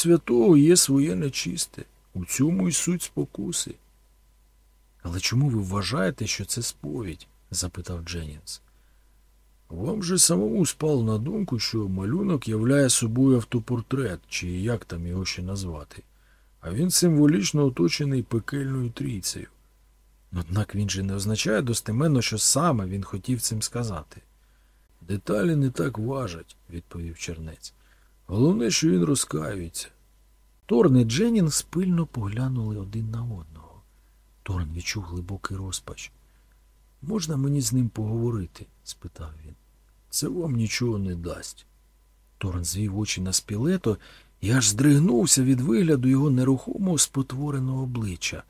святого є своє нечисте. У цьому й суть спокуси. Але чому ви вважаєте, що це сповідь? запитав Дженнінс. Вам же самому спало на думку, що малюнок являє собою автопортрет, чи як там його ще назвати, а він символічно оточений пекельною трійцею. Однак він же не означає достеменно, що саме він хотів цим сказати. Деталі не так важать, відповів чернець. Головне, що він розкаюється. Торн і Дженнінг пильно поглянули один на одного. Торн відчув глибокий розпач. Можна мені з ним поговорити? спитав він. Це вам нічого не дасть. Торн звів очі на спілето і аж здригнувся від вигляду його нерухомого спотвореного обличчя.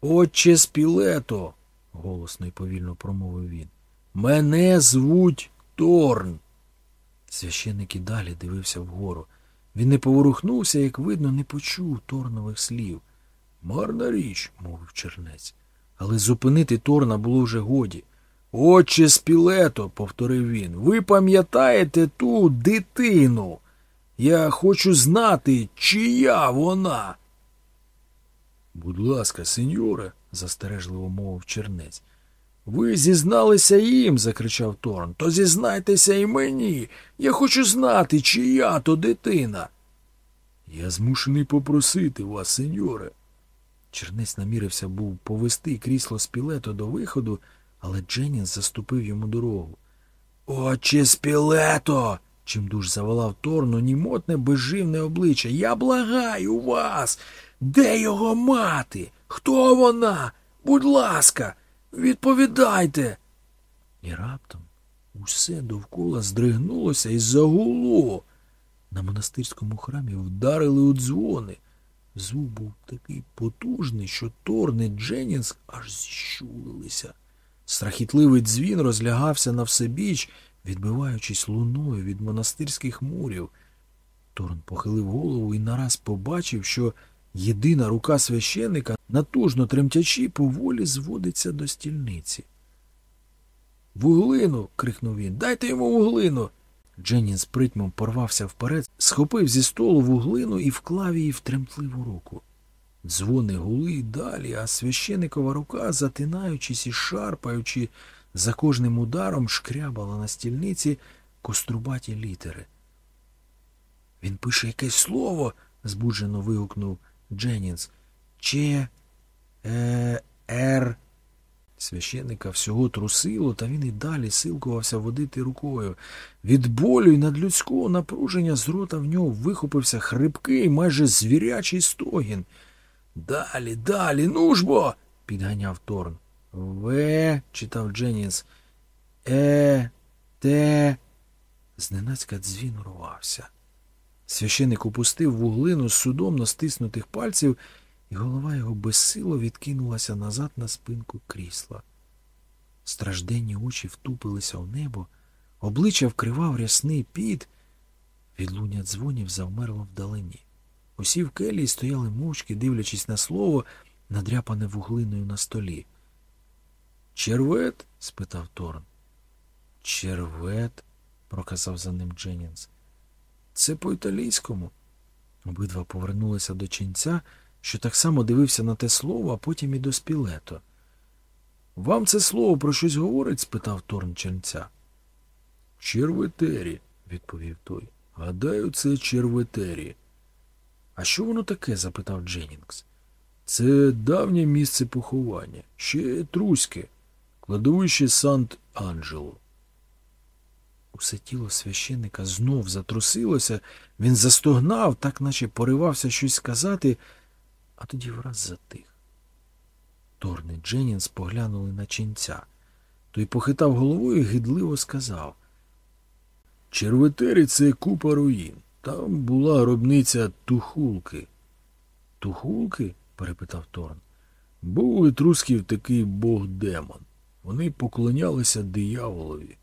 Отче спілето, голосно й повільно промовив він. Мене звуть Торн. Священик і далі дивився вгору. Він не поворухнувся, як видно, не почув торнових слів. Марна річ, мовив чернець. Але зупинити Торна було вже годі. Отче спілето, повторив він, ви пам'ятаєте ту дитину? Я хочу знати, чия вона. Будь ласка, сеньоре, застережливо мовив чернець. Ви зізналися їм, закричав Торн. То зізнайтеся і мені. Я хочу знати, чия то дитина. Я змушений попросити вас, сеньоре. Чернець намірився був повести крісло спілето до виходу, але Дженнінс заступив йому дорогу. Отче спілето. чимдуж заволав Торну німотне безживне обличчя. Я благаю вас. Де його мати? Хто вона? Будь ласка, відповідайте. І раптом усе довкола здригнулося і загуло. На монастирському храмі вдарили у дзвони. Звук був такий потужний, що Торн і Дженнінс аж зіщулилися. Страхітливий дзвін розлягався на всебіч, відбиваючись луною від монастирських мурів. Торн похилив голову і нараз побачив, що єдина рука священика, натужно тремтячи, поволі зводиться до стільниці. Вуглину. крикнув він. Дайте йому вуглину. Дженнін з притьмом порвався вперед, схопив зі столу вуглину і вклав її в тремтливу руку. Дзвони гули й далі, а священикова рука, затинаючись і шарпаючи, за кожним ударом шкрябала на стільниці кострубаті літери. Він пише якесь слово, збуджено вигукнув Дженнінс. Че, е, ер. Священника всього трусило, та він і далі силкувався водити рукою. Від болю й надлюдського напруження з рота в нього вихопився хрипкий, майже звірячий стогін. Далі, далі, ну ж бо. підганяв Торн. В. читав Дженнінс. Е, те. Зненацька дзвін урвався. Священик опустив вуглину з судомно стиснутих пальців, і голова його безсило відкинулася назад на спинку крісла. Стражденні очі втупилися в небо, обличчя вкривав рясний піт. Відлуння дзвонів завмерло вдалині. Усі в келії стояли мовчки, дивлячись на слово, надряпане вуглиною на столі. Червет? спитав Торн. Червет, проказав за ним Дженнінс. Це по-італійському. Обидва повернулися до ченця, що так само дивився на те слово, а потім і до спілето. Вам це слово про щось говорить? спитав Торн ченця. Черветері, відповів той. Гадаю, це черветері. А що воно таке? запитав Дженнінгс. Це давнє місце поховання, ще етруське, кладовище Сант Анджело. Усе тіло священника знов затрусилося, він застогнав, так наче поривався щось сказати, а тоді враз затих. Торн і Дженнінс поглянули на ченця. Той похитав головою і гидливо сказав Черветері це купа руїн. Там була гробниця Тухулки. Тухулки? перепитав Торн. Був у етрусків такий бог демон. Вони поклонялися дияволові,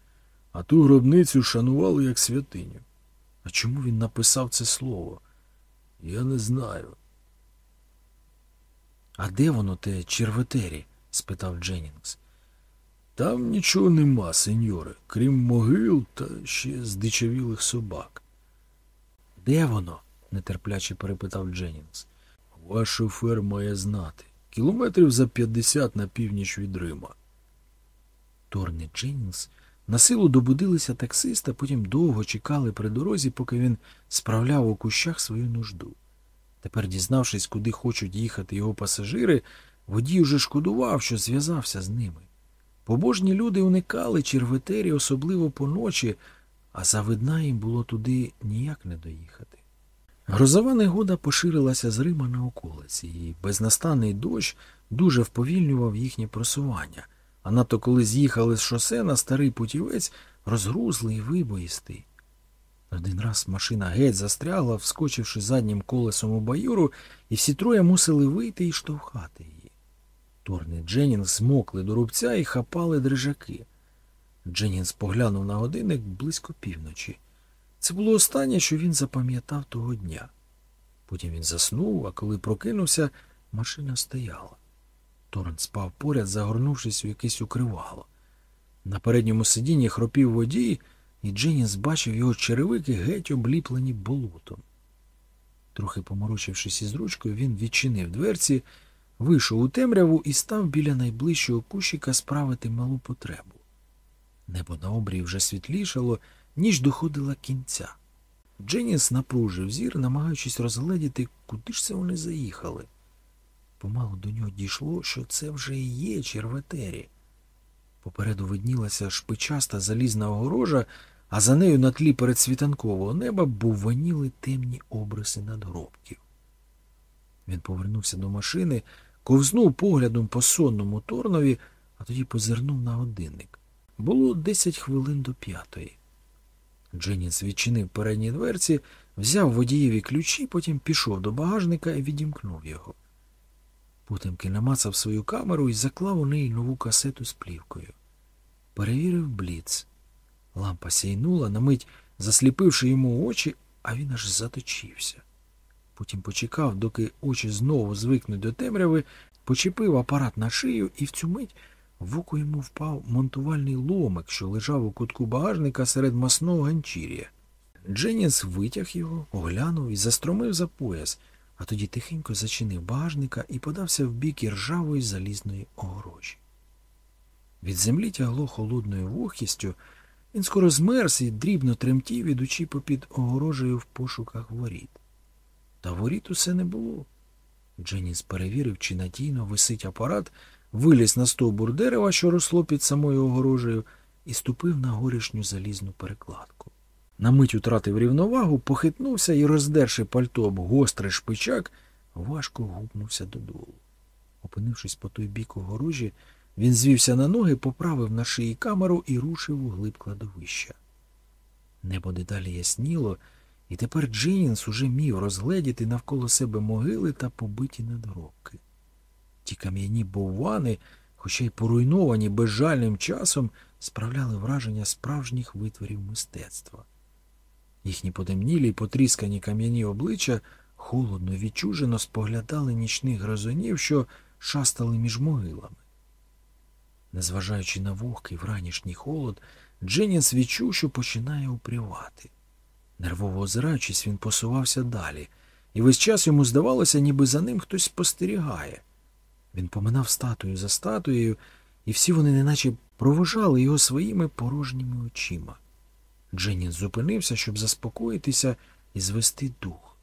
а ту гробницю шанували як святиню. А чому він написав це слово? Я не знаю. А де воно те черветері? спитав Дженнінгс. Там нічого нема, сеньоре, крім могил та ще здичавілих собак. Де воно? нетерпляче перепитав Дженнінгс. Ваш шофер має знати. Кілометрів за 50 на північ від Рима. Торн і Дженнінгс на силу добудилися таксиста, потім довго чекали при дорозі, поки він справляв у кущах свою нужду. Тепер, дізнавшись, куди хочуть їхати його пасажири, водій уже шкодував, що зв'язався з ними. Побожні люди уникали черветері, особливо поночі, а завидна їм було туди ніяк не доїхати. Грозова негода поширилася з Рима на околиці, і безнастанний дощ дуже вповільнював їхнє просування, а надто коли з'їхали з шосе на старий путівець, розгрузлий і вибоїстий. Один раз машина геть застрягла, вскочивши заднім колесом у баюру, і всі троє мусили вийти і штовхати її. Торн і змокли до рубця і хапали дрижаки. Дженнінгс поглянув на годинник близько півночі. Це було останнє, що він запам'ятав того дня. Потім він заснув, а коли прокинувся, машина стояла. Торн спав поряд, загорнувшись у якесь укривало. На передньому сидінні хропів водій, і Дженніс бачив його черевики геть обліплені болотом. Трохи поморочившись із ручкою, він відчинив дверці, вийшов у темряву і став біля найближчого кущика справити малу потребу. Небо на обрії вже світлішало, ніж доходила кінця. Дженіс напружив зір, намагаючись розгледіти, куди ж це вони заїхали. Помалу до нього дійшло, що це вже і є черветері. Попереду виднілася шпичаста залізна огорожа, а за нею на тлі передсвітанкового неба бувваніли темні обриси надгробків. Він повернувся до машини, ковзнув поглядом по сонному торнові, а тоді позирнув на годинник. Було десять хвилин до п'ятої. Дженіс відчинив передні дверці, взяв водієві ключі, потім пішов до багажника і відімкнув його. Потемки намацав свою камеру і заклав у неї нову касету з плівкою. Перевірив бліц. Лампа сяйнула, на мить засліпивши йому очі, а він аж заточився. Потім почекав, доки очі знову звикнуть до темряви, почепив апарат на шию, і в цю мить в око йому впав монтувальний ломик, що лежав у кутку багажника серед масного ганчір'я. Дженіс витяг його, оглянув і застромив за пояс, а тоді тихенько зачинив багажника і подався в бік іржавої залізної огорожі. Від землі тягло холодною вогкістю, він скоро змерз і дрібно тремтів, ідучи попід огорожею в пошуках воріт. Та воріт усе не було. Дженіс перевірив, чи надійно висить апарат, виліз на стовбур дерева, що росло під самою огорожею, і ступив на горішню залізну перекладку. На мить утратив рівновагу, похитнувся і, роздерши пальто об гострий шпичак, важко гупнувся додолу. Опинившись по той бік огорожі, він звівся на ноги, поправив на шиї камеру і рушив у глиб кладовища. Небо дедалі ясніло, і тепер Дженінс уже міг розгледіти навколо себе могили та побиті надгробки. Ті кам'яні боввани, хоча й поруйновані безжальним часом, справляли враження справжніх витворів мистецтва. Їхні потемнілі й потріскані кам'яні обличчя холодно відчужено споглядали нічних грозонів, що шастали між могилами. Незважаючи на вогкий вранішній холод, Дженніс відчув, що починає упрівати. Нервово озираючись, він посувався далі, і весь час йому здавалося, ніби за ним хтось спостерігає. Він поминав статую за статуєю, і всі вони неначе провожали його своїми порожніми очима. Дженніс зупинився, щоб заспокоїтися і звести дух.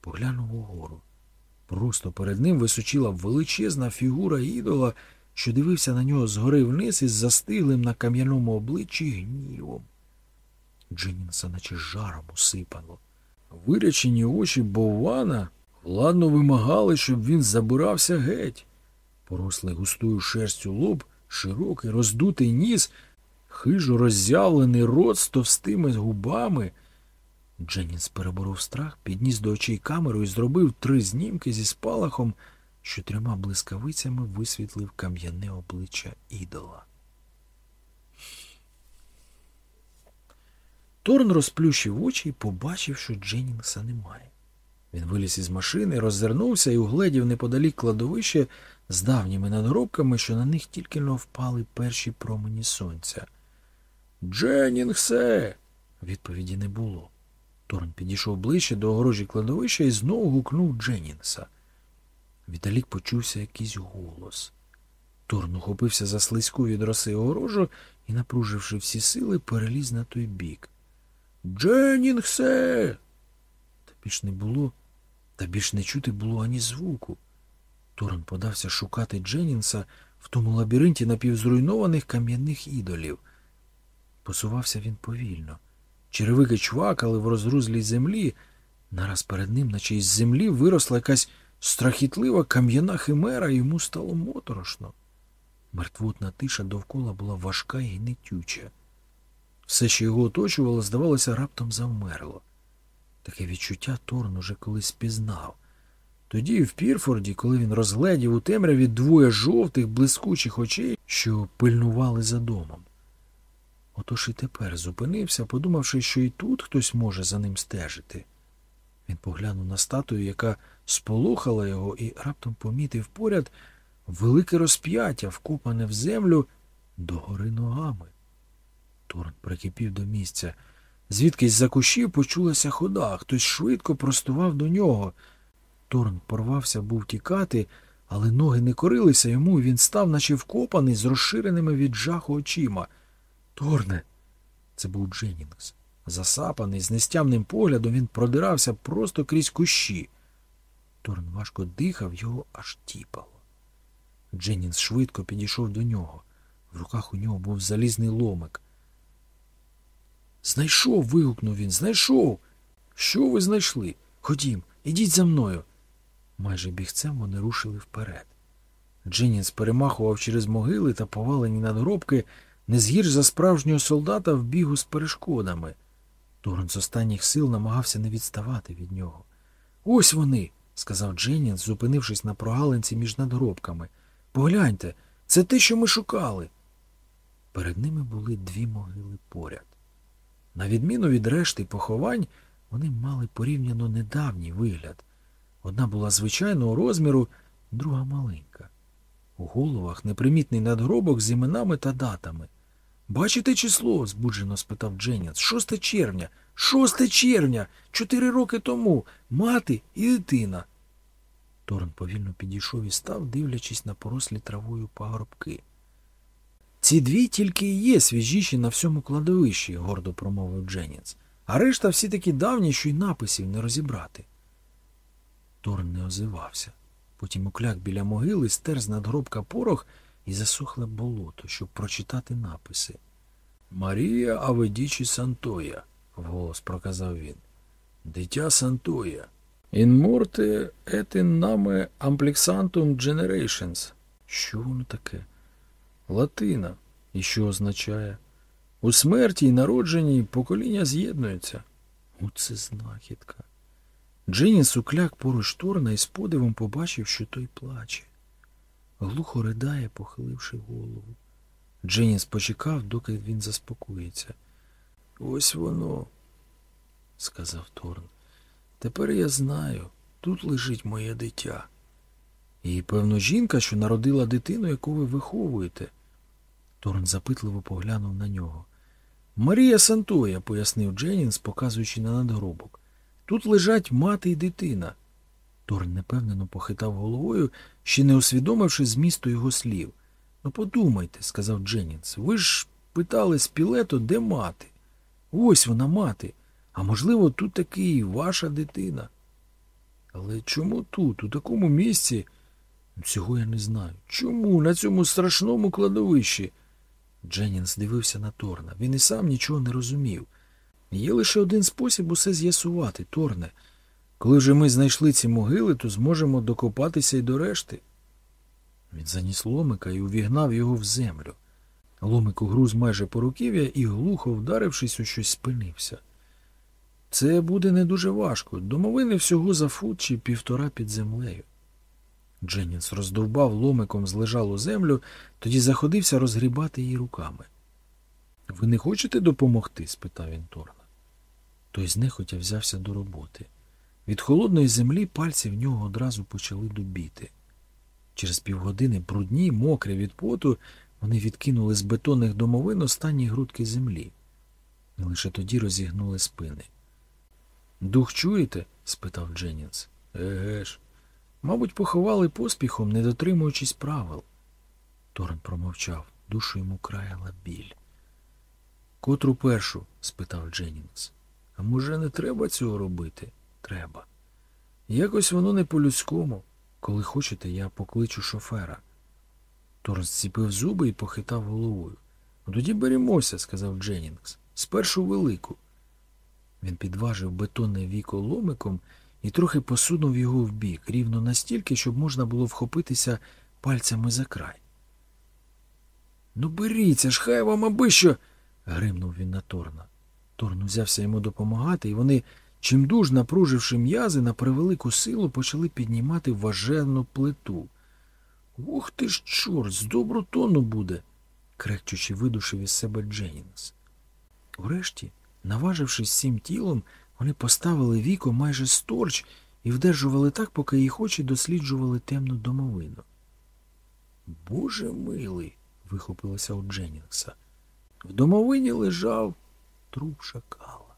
Поглянув угору. Просто перед ним височила величезна фігура ідола, що дивився на нього згори вниз із застиглим на кам'яному обличчі гнівом. Дженінса наче жаром усипало. Вирячені очі Боввана владно вимагали, щоб він забирався геть. Порослий густою шерстю лоб, широкий, роздутий ніс, хижо роззявлений рот з товстими губами. Дженнінс переборов страх, підніс до очей камеру і зробив три знімки зі спалахом, що трьома блискавицями висвітлив кам'яне обличчя ідола. Торн розплющив очі і побачив, що Дженнінгса немає. Він виліз із машини, роззирнувся і угледів неподалік кладовище з давніми надгробками, що на них тільки но впали перші промені сонця. Дженнінгсе. Відповіді не було. Торн підійшов ближче до огорожі кладовища і знову гукнув Дженнінса. Віддалік почувся якийсь голос. Торн ухопився за слизьку від роси огорожу і, напруживши всі сили, переліз на той бік. Дженнінгсе. Та більш не було, та більш не чути було ані звуку. Торн подався шукати Дженнінса в тому лабіринті напівзруйнованих кам'яних ідолів. Посувався він повільно. Черевики чвакали в розрузлій землі. Нараз перед ним, наче із землі, виросла якась страхітлива кам'яна химера, йому стало моторошно. Мертвотна тиша довкола була важка і гнетюча. Все, що його оточувало, здавалося, раптом завмерло. Таке відчуття Торн уже колись пізнав. Тоді, в Пірфорді, коли він розгледів у темряві двоє жовтих, блискучих очей, що пильнували за домом. Отож і тепер зупинився, подумавши, що і тут хтось може за ним стежити. Він поглянув на статую, яка сполохала його, і раптом помітив поряд велике розп'яття, вкопане в землю догори ногами. Торн прикипів до місця. Звідкись за кущів почулася хода, хтось швидко простував до нього. Торн порвався був тікати, але ноги не корилися йому, і він став, наче вкопаний, з розширеними від жаху очима. Торне, це був Дженнінгс. Засапаний, з нестямним поглядом, він продирався просто крізь кущі. Торн важко дихав, його аж тіпало. Дженнінгс швидко підійшов до нього. В руках у нього був залізний ломик. Знайшов. вигукнув він. Знайшов. Що ви знайшли? Ходім, ідіть за мною. Майже бігцем вони рушили вперед. Дженнінс перемахував через могили та повалені надгробки, не згірш за справжнього солдата в бігу з перешкодами. Торн з останніх сил намагався не відставати від нього. Ось вони, сказав Дженнінс, зупинившись на прогалинці між надгробками. Погляньте, це те, що ми шукали. Перед ними були дві могили поряд. На відміну від решти поховань, вони мали порівняно недавній вигляд. Одна була звичайного розміру, друга маленька. У головах непримітний надгробок з іменами та датами. Бачите число? збуджено спитав Дженніс. Шосте червня. Шосте червня. Чотири роки тому. Мати і дитина. Торн повільно підійшов і став, дивлячись на порослі травою пагорбки. Ці дві тільки і є свіжіші на всьому кладовищі, гордо промовив Дженніс. А решта всі такі давні, що й написів не розібрати. Торн не озивався. Потім укляк біля могили стер з надгробка порох і засохле болото, щоб прочитати написи. Марія Аведічі Сантоя, вголос проказав він. Дитя Сантоя. In morte et in generations. Що воно таке? Латина. І що означає? У смерті й народженні покоління з'єднуються. Оце знахідка. Дженіс укляк поруч Торна і з подивом побачив, що той плаче. Глухо ридає, похиливши голову. Дженіс почекав, доки він заспокоїться. Ось воно, сказав Торн. Тепер я знаю, тут лежить моє дитя. І, певно, жінка, що народила дитину, яку ви виховуєте. Торн запитливо поглянув на нього. Марія Сантоя, пояснив Дженінс, показуючи на надгробок. Тут лежать мати й дитина. Торн непевнено похитав головою, ще не усвідомивши змісту його слів. Ну, подумайте, сказав Дженінс, ви ж питали Спілето, де мати? Ось вона мати. А можливо, тут таки і ваша дитина. Але чому тут, у такому місці? Цього я не знаю. Чому на цьому страшному кладовищі? Дженнінс дивився на Торна. Він і сам нічого не розумів. Є лише один спосіб усе з'ясувати, Торне. Коли вже ми знайшли ці могили, то зможемо докопатися й до решти. Він заніс ломика і увігнав його в землю. Ломик угруз майже по руків'я і, глухо вдарившись, у щось спинився. Це буде не дуже важко. Домовини всього за фут чи півтора під землею. Дженнінс роздовбав ломиком злежалу землю, тоді заходився розгрібати її руками. Ви не хочете допомогти? спитав він Торна. Той знехотя взявся до роботи. Від холодної землі пальці в нього одразу почали дубіти. Через півгодини брудні, мокрі від поту, вони відкинули з бетонних домовин останні грудки землі. І лише тоді розігнули спини. Дух чуєте? спитав Дженнінс. Еге ж. Мабуть, поховали поспіхом, не дотримуючись правил. Торн промовчав, душу йому краяла біль. Котру першу? спитав Дженнінс. А може, не треба цього робити? Треба. Якось воно не по-людському. Коли хочете, я покличу шофера. Торн зціпив зуби і похитав головою. «Ну, Тоді беремося, сказав Дженнінгс. Спершу велику. Він підважив бетонне віко ломиком і трохи посунув його вбік, рівно настільки, щоб можна було вхопитися пальцями за край. Ну, беріться ж, хай вам аби що. гримнув він на Торна. Торн узявся йому допомагати, і вони, чимдуж напруживши м'язи, на превелику силу почали піднімати важену плиту. Ух ти ж, чорт, з добру тону буде, крекчучи, видушив із себе Дженнінгс. Врешті, наважившись всім тілом, вони поставили віко майже сторч і вдержували так, поки їх очі досліджували темну домовину. Боже милий, вихопилося у Дженнінгса. В домовині лежав труп шакала.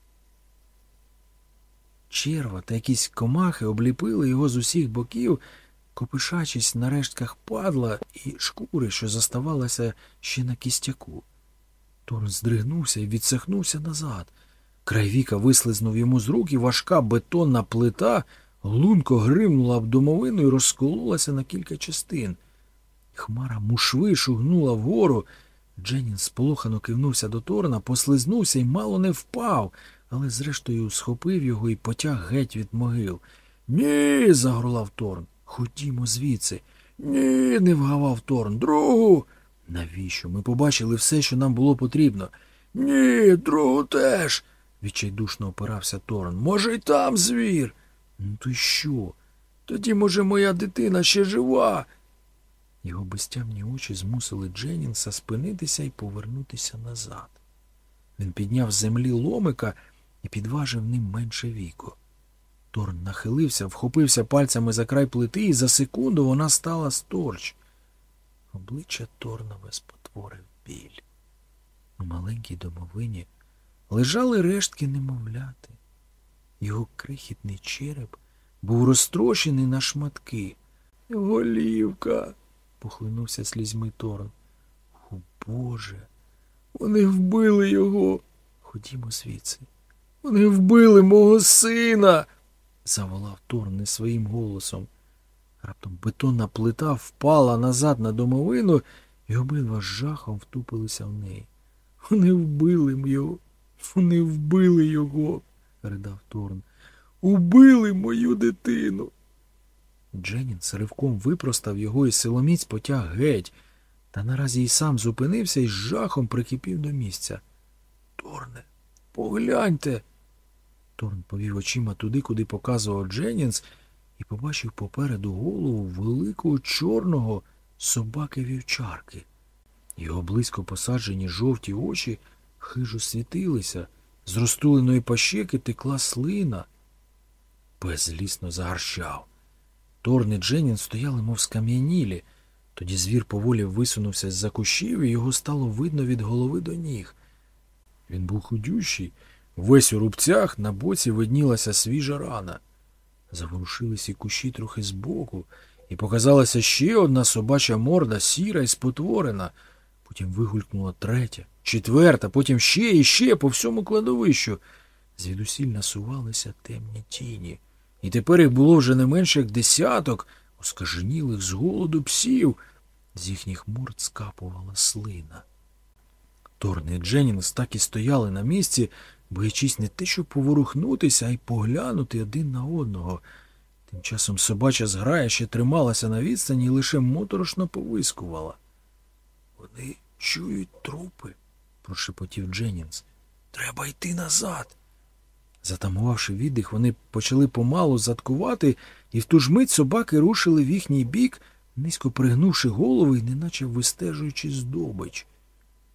Черва та якісь комахи обліпили його з усіх боків, копишачись на рештках падла і шкури, що заставалася ще на кістяку. Торн здригнувся і відсахнувся назад. Край віка вислизнув йому з рук, і важка бетонна плита лунко гримнула об домовину і розкололася на кілька частин. Хмара мушви шугнула вгору. Дженнін сполохано кивнувся до Торна, послизнувся і мало не впав, але зрештою схопив його і потяг геть від могил. Ні. загорлав Торн. Ходімо звідси. Ні, не вгавав Торн. Другу. Навіщо? Ми побачили все, що нам було потрібно. Ні, другу теж. Відчайдушно опирався Торн. Може, й там звір. Ну, то що? Тоді, може, моя дитина ще жива. Його безтямні очі змусили Дженнінса спинитися і повернутися назад. Він підняв з землі ломика і підважив ним менше віко. Торн нахилився, вхопився пальцями за край плити, і за секунду вона стала сторч. Обличчя Торнове спотворив біль. У маленькій домовині лежали рештки немовляти. Його крихітний череп був розтрощений на шматки. Голівка. похлинувся слізьми Торн. О, Боже, вони вбили його. Ходімо звідси. Вони вбили мого сина. заволав Торн не своїм голосом. Раптом бетонна плита впала назад на домовину, і обидва з жахом втупилися в неї. Вони вбили його, вони вбили його, ридав Торн. Убили мою дитину. Дженнінс ривком випростав його і силоміць потяг геть, та наразі й сам зупинився і з жахом прикипів до місця. Торне, погляньте. Торн повів очима туди, куди показував Дженнінс, і побачив попереду голову великого чорного собаки вівчарки. Його близько посаджені жовті очі хижо світилися, з розтуленої пащеки текла слина. Пес злісно загарщав. Торн і Дженнін стояли, мов скам'янілі. Тоді звір поволі висунувся з за кущів, і його стало видно від голови до ніг. Він був худющий, весь у рубцях на боці виднілася свіжа рана. Заворушились і кущі трохи збоку, і показалася ще одна собача морда, сіра і спотворена. Потім вигулькнула третя, четверта, потім ще і ще по всьому кладовищу. Звідусіль насувалися темні тіні. І тепер їх було вже не менше як десяток оскаженілих з голоду псів. З їхніх морд скапувала слина. Торн і Дженнінгс так і стояли на місці, боячись не те, щоб поворухнутися, а й поглянути один на одного. Тим часом собача зграя ще трималася на відстані і лише моторошно повискувала. Вони чують трупи, прошепотів Дженнінс. Треба йти назад. Затамувавши віддих, вони почали помалу заткувати, і в ту ж мить собаки рушили в їхній бік, низько пригнувши голови і неначе вистежуючи здобич.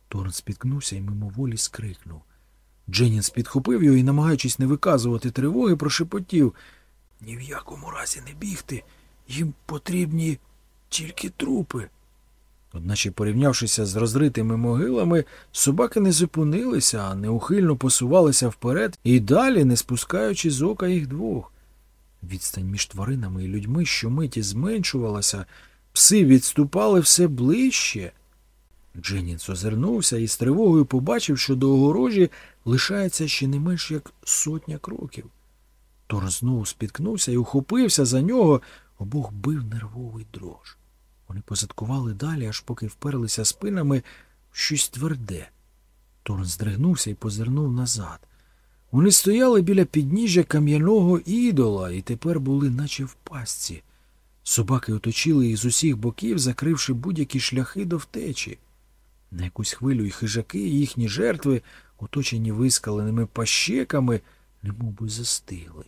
Торн спіткнувся і мимоволі скрикнув. Дженнінс підхопив його і, намагаючись не виказувати тривоги, прошепотів ні в якому разі не бігти. Їм потрібні тільки трупи. Одначе, порівнявшися з розритими могилами, собаки не зупинилися, а неухильно посувалися вперед і далі, не спускаючи з ока їх двох. Відстань між тваринами і людьми щомиті зменшувалася, пси відступали все ближче. Дженінс озирнувся і з тривогою побачив, що до огорожі лишається ще не менш як сотня кроків. Тор знову спіткнувся і ухопився за нього, обох бив нервовий дрож. Вони позадкували далі, аж поки вперлися спинами в щось тверде. Торн здригнувся і позирнув назад. Вони стояли біля підніжжя кам'яного ідола і тепер були, наче в пастці. Собаки оточили їх з усіх боків, закривши будь-які шляхи до втечі. На якусь хвилю й хижаки, і їхні жертви, оточені вискаленими пащеками, немов би застигли.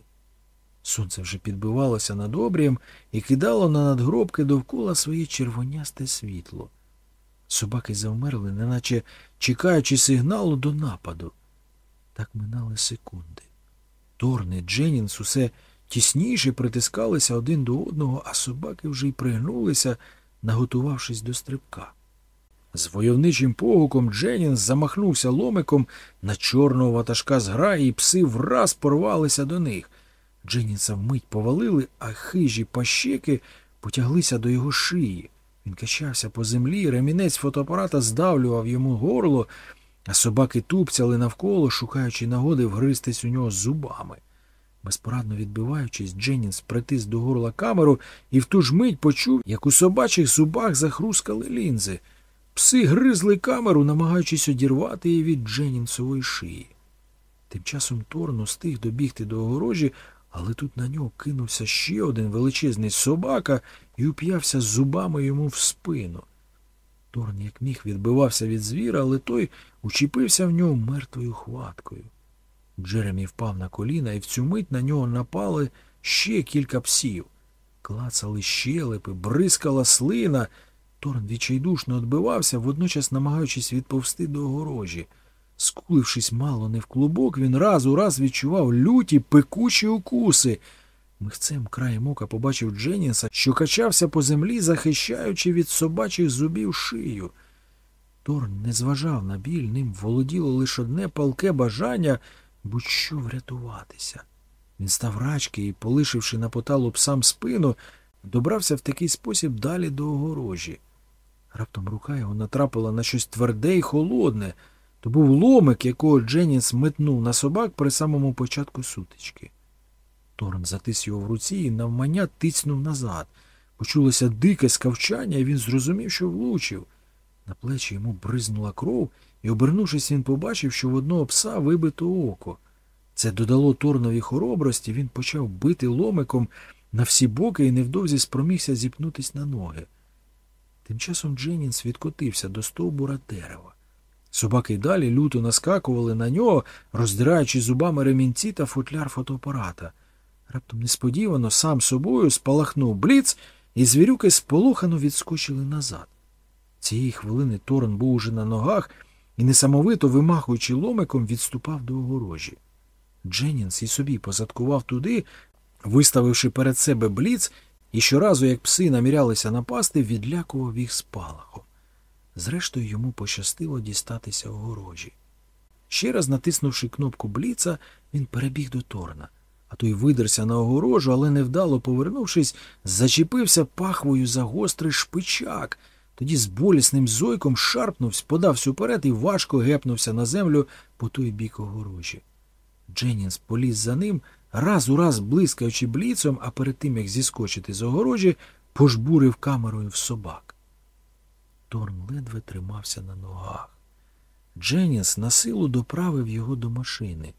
Сонце вже підбивалося над обрієм і кидало на надгробки довкола своє червонясте світло. Собаки завмерли, неначе чекаючи сигналу до нападу. Так минали секунди. Торни, Дженінс усе тісніше притискалися один до одного, а собаки вже й пригнулися, наготувавшись до стрибка. З войовничим погуком Дженінс замахнувся ломиком на чорного ватажка зграї, і пси враз порвалися до них. Дженінса вмить повалили, а хижі пащеки потяглися до його шиї. Він качався по землі, ремінець фотоапарата здавлював йому горло, а собаки тупцяли навколо, шукаючи нагоди вгристись у нього зубами. Безпорадно відбиваючись, Дженнінс притис до горла камеру і в ту ж мить почув, як у собачих зубах захрускали лінзи. Пси гризли камеру, намагаючись одірвати її від Дженнінсової шиї. Тим часом Торн устиг добігти до огорожі, але тут на нього кинувся ще один величезний собака і уп'явся зубами йому в спину. Торн, як міг, відбивався від звіра, але той учепився в нього мертвою хваткою. Джеремі впав на коліна, і в цю мить на нього напали ще кілька псів. Клацали щелепи, бризкала слина. Торн відчайдушно відбивався, водночас намагаючись відповсти до огорожі. Скулившись мало не в клубок, він раз у раз відчував люті, пекучі укуси. Михцем краєм ока побачив Дженнінса, що качався по землі, захищаючи від собачих зубів шию. Торн не зважав на біль, ним володіло лише одне палке бажання будь-що врятуватися. Він став рачки і, полишивши на поталу псам спину, добрався в такий спосіб далі до огорожі. Раптом рука його натрапила на щось тверде і холодне. То був ломик, якого Дженніс метнув на собак при самому початку сутички. Торн затис його в руці і навмання тицнув назад. Почулося дике скавчання, і він зрозумів, що влучив. На плечі йому бризнула кров, і, обернувшись, він побачив, що в одного пса вибито око. Це додало Торнові хоробрості, він почав бити ломиком на всі боки і невдовзі спромігся зіпнутись на ноги. Тим часом Дженнінс відкотився до стовбура дерева. Собаки й далі люто наскакували на нього, роздираючи зубами ремінці та футляр фотоапарата. Раптом несподівано сам собою спалахнув бліц, і звірюки сполохано відскочили назад. Цієї хвилини Торн був уже на ногах і, несамовито вимахуючи ломиком, відступав до огорожі. Дженнінс і собі позадкував туди, виставивши перед себе бліц, і щоразу, як пси намірялися напасти, відлякував їх спалахом. Зрештою, йому пощастило дістатися огорожі. Ще раз натиснувши кнопку бліца, він перебіг до Торна, а той видерся на огорожу, але невдало повернувшись, зачепився пахвою за гострий шпичак. Тоді з болісним зойком шарпнувся, подався уперед і важко гепнувся на землю по той бік огорожі. Дженнінс поліз за ним, раз у раз блискаючи бліцом, а перед тим, як зіскочити з огорожі, пожбурив камерою в собак. Торн ледве тримався на ногах. Дженнінс на силу доправив його до машини.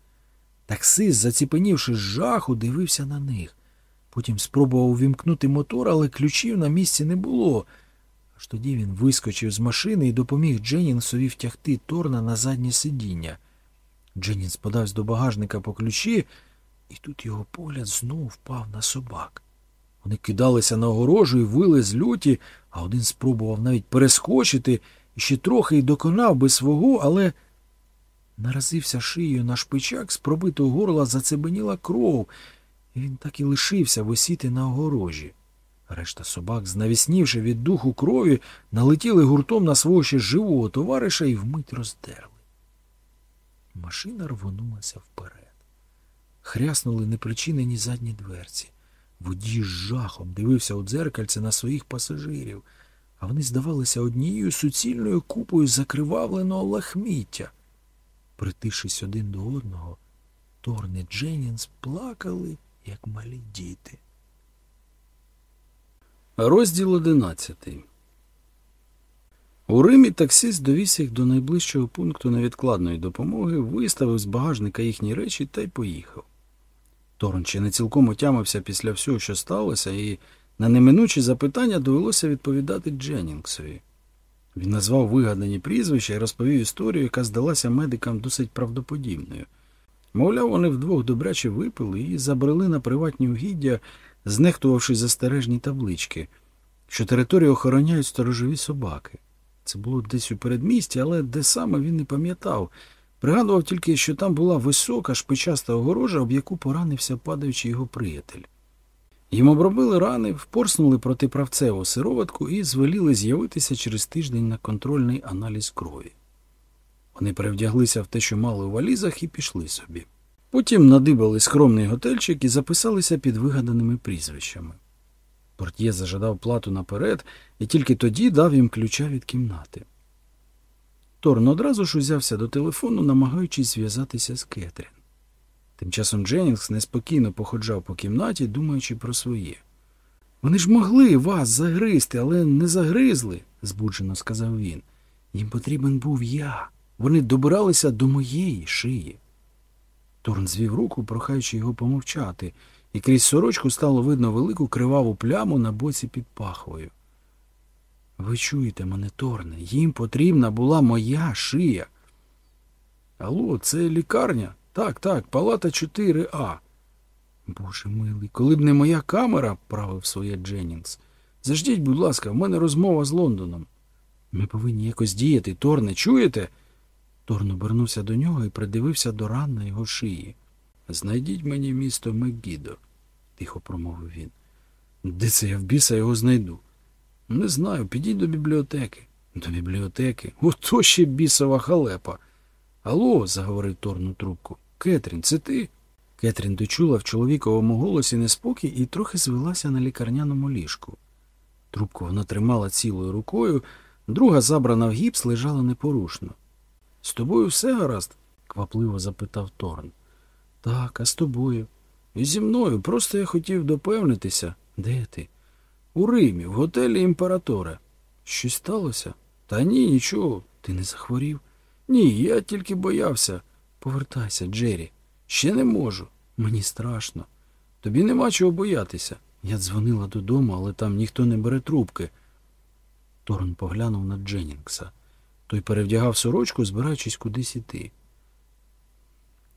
Таксист, заціпенівши з жаху, дивився на них. Потім спробував увімкнути мотор, але ключів на місці не було. Аж тоді він вискочив з машини і допоміг Дженнінсові втягти Торна на заднє сидіння. Дженнінс подався до багажника по ключі, і тут його погляд знову впав на собак. Вони кидалися на огорожу і вили з люті, а один спробував навіть перескочити і ще трохи й доконав би свого, але наразився шиєю на шпичак, з пробитого горла зацебеніла кров, і він так і лишився висіти на огорожі. Решта собак, знавіснівши від духу крові, налетіли гуртом на свого ще живого товариша і вмить роздерли. Машина рвонулася вперед. Хряснули непричинені задні дверці. Водій з жахом дивився у дзеркальце на своїх пасажирів, а вони здавалися однією суцільною купою закривавленого лахміття. Притишись один до одного, Торн і Дженнінс плакали, як малі діти. Розділ одинадцятий. У Римі таксист довіз їх до найближчого пункту невідкладної допомоги, виставив з багажника їхні речі та й поїхав. Торн ще не цілком отямився після всього, що сталося, і на неминучі запитання довелося відповідати Дженнінгсові. Він назвав вигадані прізвища і розповів історію, яка здалася медикам досить правдоподібною. Мовляв, вони вдвох добряче випили і забрели на приватні угіддя, знехтувавши застережні таблички, що територію охороняють сторожові собаки. Це було десь у передмісті, але де саме він не пам'ятав. Пригадував тільки, що там була висока шпичаста огорожа, об яку поранився падаючий його приятель. Їм обробили рани, впорснули протиправцеву сироватку і звеліли з'явитися через тиждень на контрольний аналіз крові. Вони перевдяглися в те, що мали у валізах, і пішли собі. Потім надибали скромний готельчик і записалися під вигаданими прізвищами. Портє зажадав плату наперед і тільки тоді дав їм ключа від кімнати. Торн одразу ж узявся до телефону, намагаючись зв'язатися з Кетрін. Тим часом Дженнінгс неспокійно походжав по кімнаті, думаючи про своє. Вони ж могли вас загризти, але не загризли, збуджено сказав він. Їм потрібен був я. Вони добиралися до моєї шиї. Торн звів руку, прохаючи його помовчати, і крізь сорочку стало видно велику криваву пляму на боці під пахвою. Ви чуєте мене, Торне, їм потрібна була моя шия. Алло, це лікарня? Так, так, палата 4А. Боже милий, коли б не моя камера, правив своє Дженнінгс. Заждіть, будь ласка, в мене розмова з Лондоном. Ми повинні якось діяти, Торне, чуєте? Торн обернувся до нього і придивився до ран на його шиї. Знайдіть мені місто Мегідо, тихо промовив він. Де це я в біса його знайду? Не знаю, підіть до бібліотеки. До бібліотеки? Ото ще бісова халепа. Алло, заговорив Торн у трубку. Кетрін, це ти? Кетрін дочула в чоловіковому голосі неспокій і трохи звелася на лікарняному ліжку. Трубку вона тримала цілою рукою, друга, забрана в гіпс, лежала непорушно. З тобою все гаразд? квапливо запитав Торн. Так, а з тобою. І зі мною. Просто я хотів допевнитися. Де ти? У Римі, в готелі імператора. Щось сталося? Та ні, нічого. Ти не захворів? Ні, я тільки боявся. Повертайся, Джері. Ще не можу. Мені страшно. Тобі нема чого боятися. Я дзвонила додому, але там ніхто не бере трубки. Торн поглянув на Дженнінгса. Той перевдягав сорочку, збираючись кудись іти.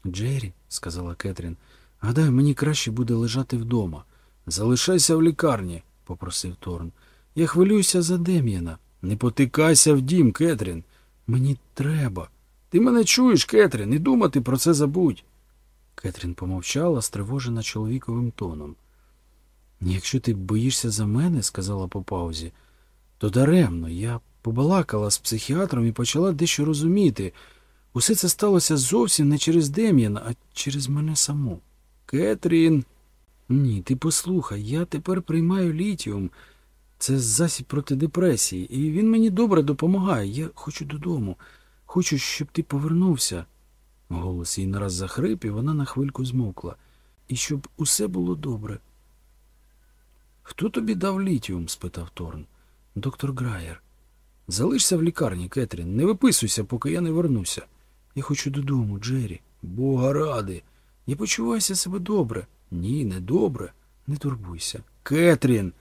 Джері, сказала Кетрін, гадаю, мені краще буде лежати вдома. Залишайся в лікарні, попросив Торн. Я хвилююся за Дем'яна. Не потикайся в дім, Кетрін. Мені треба. Ти мене чуєш, Кетрін, і думати про це забудь. Кетрін помовчала, стривожена чоловіковим тоном. Якщо ти боїшся за мене, сказала по паузі, то даремно я побалакала з психіатром і почала дещо розуміти. Усе це сталося зовсім не через Дем'яна, а через мене саму. Кетрін. Ні, ти послухай, я тепер приймаю літіум. Це засіб проти депресії, і він мені добре допомагає. Я хочу додому. Хочу, щоб ти повернувся. Голос її нараз захрип, і вона на хвильку змовкла. І щоб усе було добре. Хто тобі дав літіум? спитав Торн. Доктор Граєр. Залишся в лікарні, Кетрін. Не виписуйся, поки я не вернуся. Я хочу додому, Джері. Бога ради. Я почуваюся себе добре. Ні, не добре. Не турбуйся. Кетрін.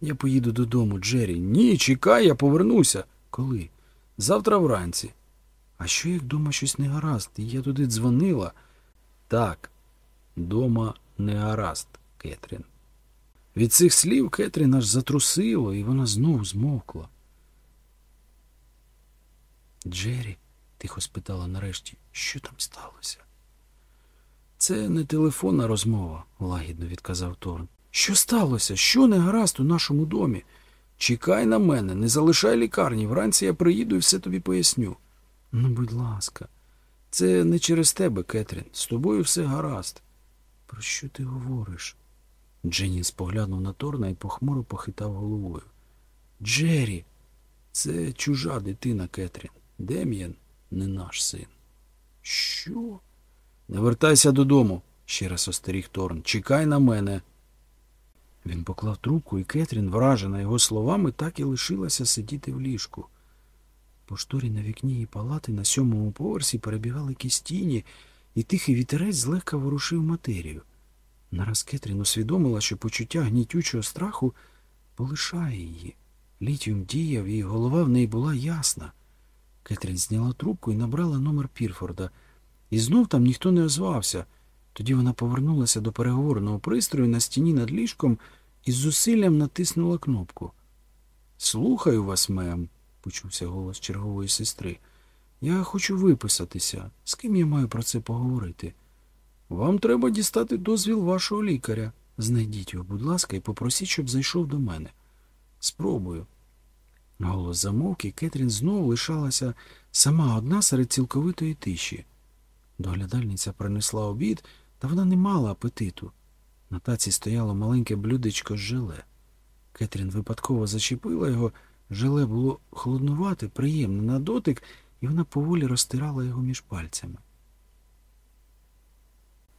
Я поїду додому, Джері. Ні, чекай, я повернуся. Коли? Завтра вранці. А що як дома щось не гаразд? Я туди дзвонила. Так, дома не гаразд, Кетрін. Від цих слів Кетрін аж затрусило, і вона знову змовкла. Джері, тихо спитала нарешті, що там сталося? Це не телефонна розмова, лагідно відказав Торн. Що сталося? Що не гаразд у нашому домі? Чекай на мене, не залишай лікарні. Вранці я приїду і все тобі поясню. Ну, будь ласка, це не через тебе, Кетрін. З тобою все гаразд. Про що ти говориш? Дженніс поглянув на Торна і похмуро похитав головою. Джері, це чужа дитина, Кетрін. Дем'ян не наш син. Що? Не вертайся додому, ще раз остеріг Торн. Чекай на мене. Він поклав трубку, і Кетрін, вражена його словами, так і лишилася сидіти в ліжку. По шторі на вікні її палати на сьомому поверсі перебігали якісь тіні, і тихий вітерець злегка ворушив матерію. Нараз Кетрін усвідомила, що почуття гнітючого страху полишає її. Літіум діяв, і голова в неї була ясна. Кетрін зняла трубку і набрала номер Пірфорда. І знов там ніхто не озвався. Тоді вона повернулася до переговорного пристрою на стіні над ліжком і з зусиллям натиснула кнопку. Слухаю вас, мем, почувся голос чергової сестри. Я хочу виписатися. З ким я маю про це поговорити? Вам треба дістати дозвіл вашого лікаря. Знайдіть його, будь ласка, і попросіть, щоб зайшов до мене. Спробую. Голос замовк, і Кетрін знову лишалася сама одна серед цілковитої тиші. Доглядальниця принесла обід, та вона не мала апетиту. На таці стояло маленьке блюдечко з желе. Кетрін випадково зачепила його, желе було холоднувате, приємне на дотик, і вона поволі розтирала його між пальцями.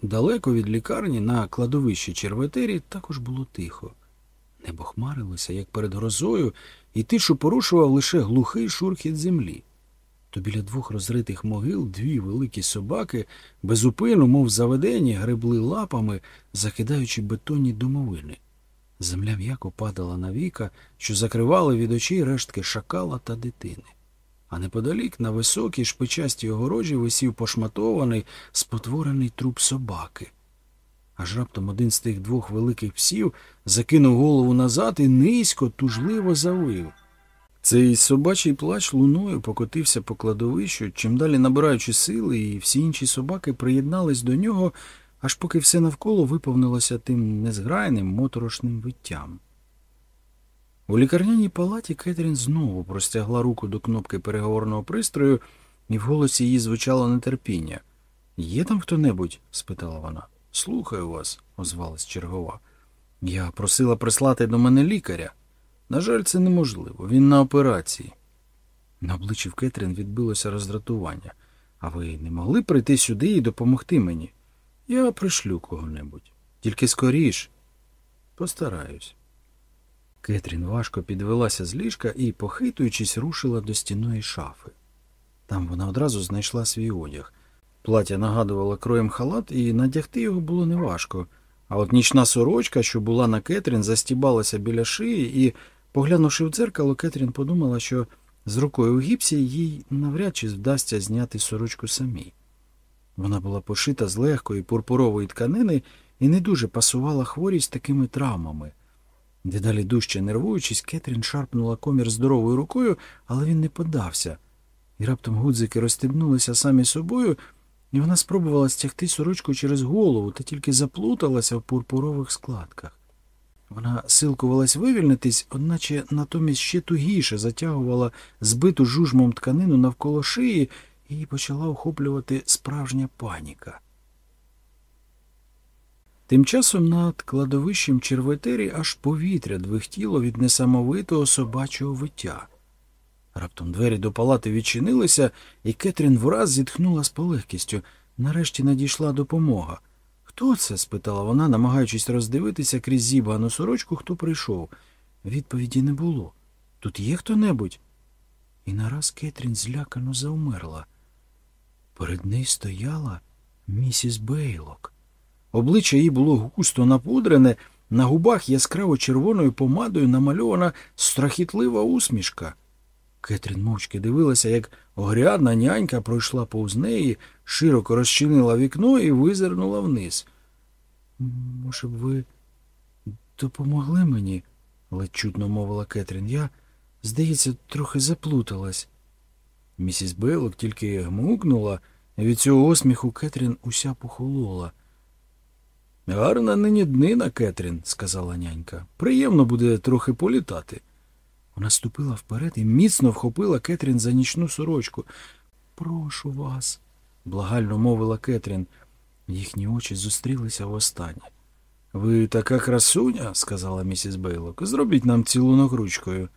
Далеко від лікарні на кладовищі черветері також було тихо. Небо хмарилося, як перед грозою, і тишу порушував лише глухий шурхіт землі. То біля двох розритих могил дві великі собаки безупину, мов заведені, гребли лапами, закидаючи бетонні домовини. Земля м'яко падала на віка, що закривали від очей рештки шакала та дитини. А неподалік на високій шпичастій огорожі висів пошматований, спотворений труп собаки. Аж раптом один з тих двох великих псів закинув голову назад і низько, тужливо завив. Цей собачий плач луною покотився по кладовищу, чим далі набираючи сили, і всі інші собаки приєднались до нього, аж поки все навколо виповнилося тим незграйним моторошним виттям. У лікарняній палаті Кетрін знову простягла руку до кнопки переговорного пристрою, і в голосі її звучало нетерпіння. Є там хто небудь? спитала вона. Слухаю вас, озвалась чергова. Я просила прислати до мене лікаря. На жаль, це неможливо. Він на операції. На обличчі в Кетрін відбилося роздратування. А ви не могли прийти сюди і допомогти мені? Я пришлю кого-небудь. Тільки скоріш. Постараюсь. Кетрін важко підвелася з ліжка і, похитуючись, рушила до стіної шафи. Там вона одразу знайшла свій одяг. Плаття нагадувало кроєм халат, і надягти його було неважко. А от нічна сорочка, що була на Кетрін, застібалася біля шиї, і, поглянувши в дзеркало, Кетрін подумала, що з рукою у гіпсі їй навряд чи вдасться зняти сорочку самій. Вона була пошита з легкої пурпурової тканини і не дуже пасувала хворій з такими травмами. Дедалі дужче нервуючись, Кетрін шарпнула комір здоровою рукою, але він не подався. І раптом гудзики розстебнулися самі собою, і вона спробувала стягти сорочку через голову та тільки заплуталася в пурпурових складках. Вона силкувалась вивільнитись, одначе натомість ще тугіше затягувала збиту жужмом тканину навколо шиї і почала охоплювати справжня паніка. Тим часом над кладовищем черветері аж повітря двихтіло від несамовитого собачого виття. Раптом двері до палати відчинилися, і Кетрін враз зітхнула з полегкістю. Нарешті надійшла допомога. Хто це? спитала вона, намагаючись роздивитися крізь зібгану сорочку, хто прийшов. Відповіді не було. Тут є хто небудь? І нараз Кетрін злякано завмерла. Перед нею стояла місіс Бейлок. Обличчя її було густо напудрене, на губах яскраво червоною помадою намальована страхітлива усмішка. Кетрін мовчки дивилася, як огрядна нянька пройшла повз неї, широко розчинила вікно і визирнула вниз. Може б, ви допомогли мені? ледь чутно мовила Кетрін. Я, здається, трохи заплуталась. Місіс Бейлок тільки гмукнула, і від цього осміху Кетрін уся похолола. Гарна нині днина, Кетрін, сказала нянька. Приємно буде трохи політати. Вона ступила вперед і міцно вхопила Кетрін за нічну сорочку. Прошу вас, благально мовила Кетрін. Їхні очі зустрілися востаннє. Ви така красуня, сказала місіс Бейлок. Зробіть нам цілунок ручкою.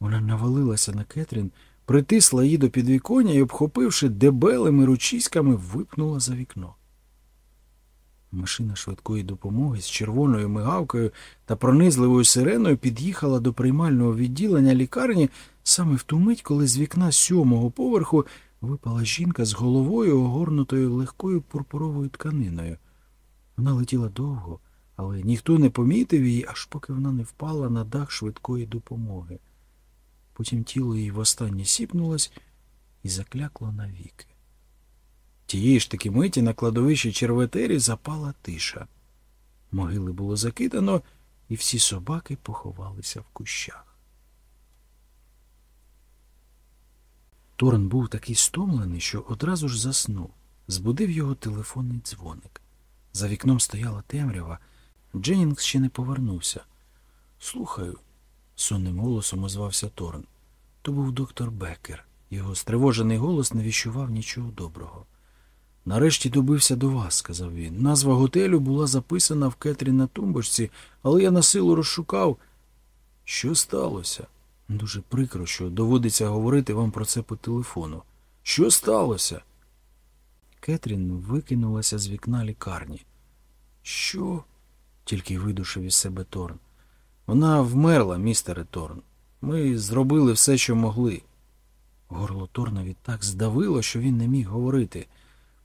Вона навалилася на Кетрін, притисла її до підвіконня і, обхопивши дебелими ручиськами, випнула за вікно. Машина швидкої допомоги з червоною мигавкою та пронизливою сиреною під'їхала до приймального відділення лікарні саме в ту мить, коли з вікна сьомого поверху випала жінка з головою, огорнутою легкою пурпуровою тканиною. Вона летіла довго, але ніхто не помітив її, аж поки вона не впала на дах швидкої допомоги. Потім тіло її востаннє сіпнулось і заклякло навіки. Тієї ж таки миті на кладовищі черветері запала тиша. Могили було закидано, і всі собаки поховалися в кущах. Торн був такий стомлений, що одразу ж заснув. Збудив його телефонний дзвоник. За вікном стояла темрява. Дженнінгс ще не повернувся. Слухаю, сонним голосом озвався Торн. То був доктор Беккер. Його стривожений голос не віщував нічого доброго. Нарешті добився до вас, сказав він. Назва готелю була записана в Кетрі на тумбочці, але я на силу розшукав. Що сталося? Дуже прикро, що доводиться говорити вам про це по телефону. Що сталося? Кетрін викинулася з вікна лікарні. Що? тільки видушив із себе Торн. Вона вмерла, містере Торн. Ми зробили все, що могли. Горло Торна відтак здавило, що він не міг говорити.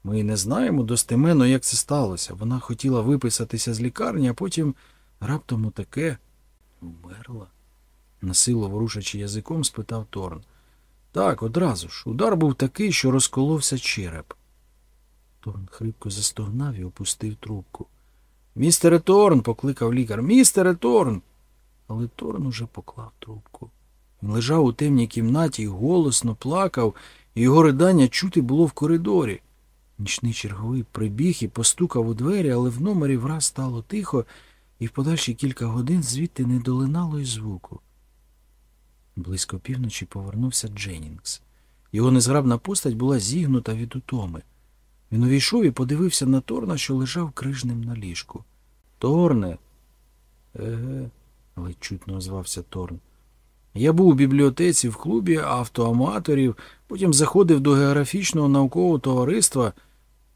Ми не знаємо достеменно, як це сталося. Вона хотіла виписатися з лікарні, а потім раптом таке вмерла. Насило ворушачи язиком, спитав Торн. Так, одразу ж. Удар був такий, що розколовся череп. Торн хрипко застогнав і опустив трубку. Містере Торн, покликав лікар. Містере Торн. Але Торн уже поклав трубку. Він лежав у темній кімнаті і голосно плакав, і його ридання чути було в коридорі. Нічний черговий прибіг і постукав у двері, але в номері враз стало тихо, і в подальші кілька годин звідти не долинало й звуку. Близько півночі повернувся Дженнінгс. Його незграбна постать була зігнута від утоми. Він увійшов і подивився на Торна, що лежав крижним на ліжку. Торне. Еге, ледь чутно озвався Торн. Я був у бібліотеці в клубі автоаматорів, потім заходив до географічного наукового товариства.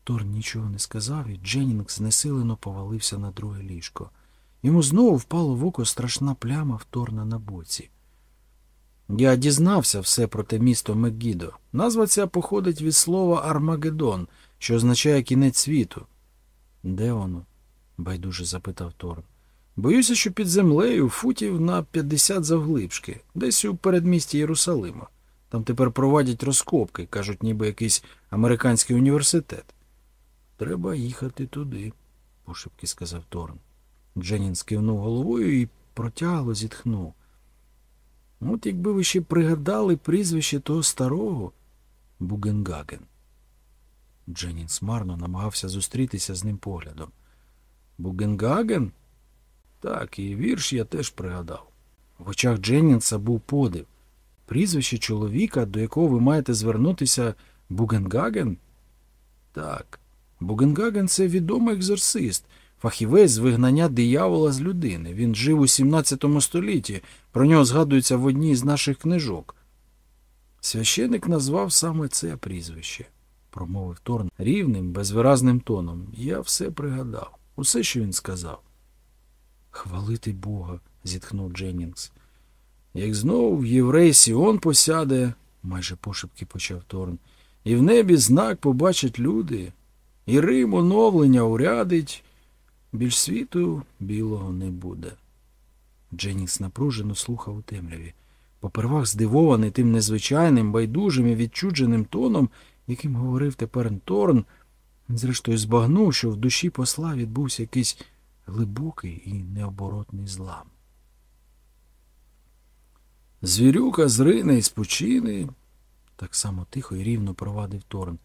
Торн нічого не сказав, і Дженнінгс знесилено повалився на друге ліжко. Йому знову впало в око страшна пляма в Торна на боці. Я дізнався все про те місто Меггідо. Назва ця походить від слова Армагеддон, що означає кінець світу. Де воно? байдуже запитав Торн. Боюся, що під землею футів на 50 завглибшки, десь у передмісті Єрусалима. Там тепер проводять розкопки, кажуть, ніби якийсь американський університет. Треба їхати туди, пошепки сказав Торн. Дженнін скивнув головою і протягло зітхнув. От якби ви ще пригадали прізвище того старого Бугенгаген. Дженнінс марно намагався зустрітися з ним поглядом. Бугенгаген? Так, і вірш я теж пригадав. В очах Дженнінса був подив. Прізвище чоловіка, до якого ви маєте звернутися Бугенгаген? Так. Бугенгаген це відомий екзорцист, фахівець з вигнання диявола з людини. Він жив у 17 столітті, про нього згадується в одній з наших книжок. Священик назвав саме це прізвище, промовив Торн рівним, безвиразним тоном. Я все пригадав, усе, що він сказав. Хвалити Бога, зітхнув Дженнінгс. Як знову в єврей Сіон посяде, майже пошепки почав Торн, і в небі знак побачать люди, і Рим оновлення урядить, більш світу білого не буде. Дженнінгс напружено слухав у темряві. Попервах здивований тим незвичайним, байдужим і відчудженим тоном, яким говорив тепер Торн, зрештою збагнув, що в душі посла відбувся якийсь глибокий і необоротний злам. Звірюка зрине і спочине, так само тихо і рівно провадив Торн.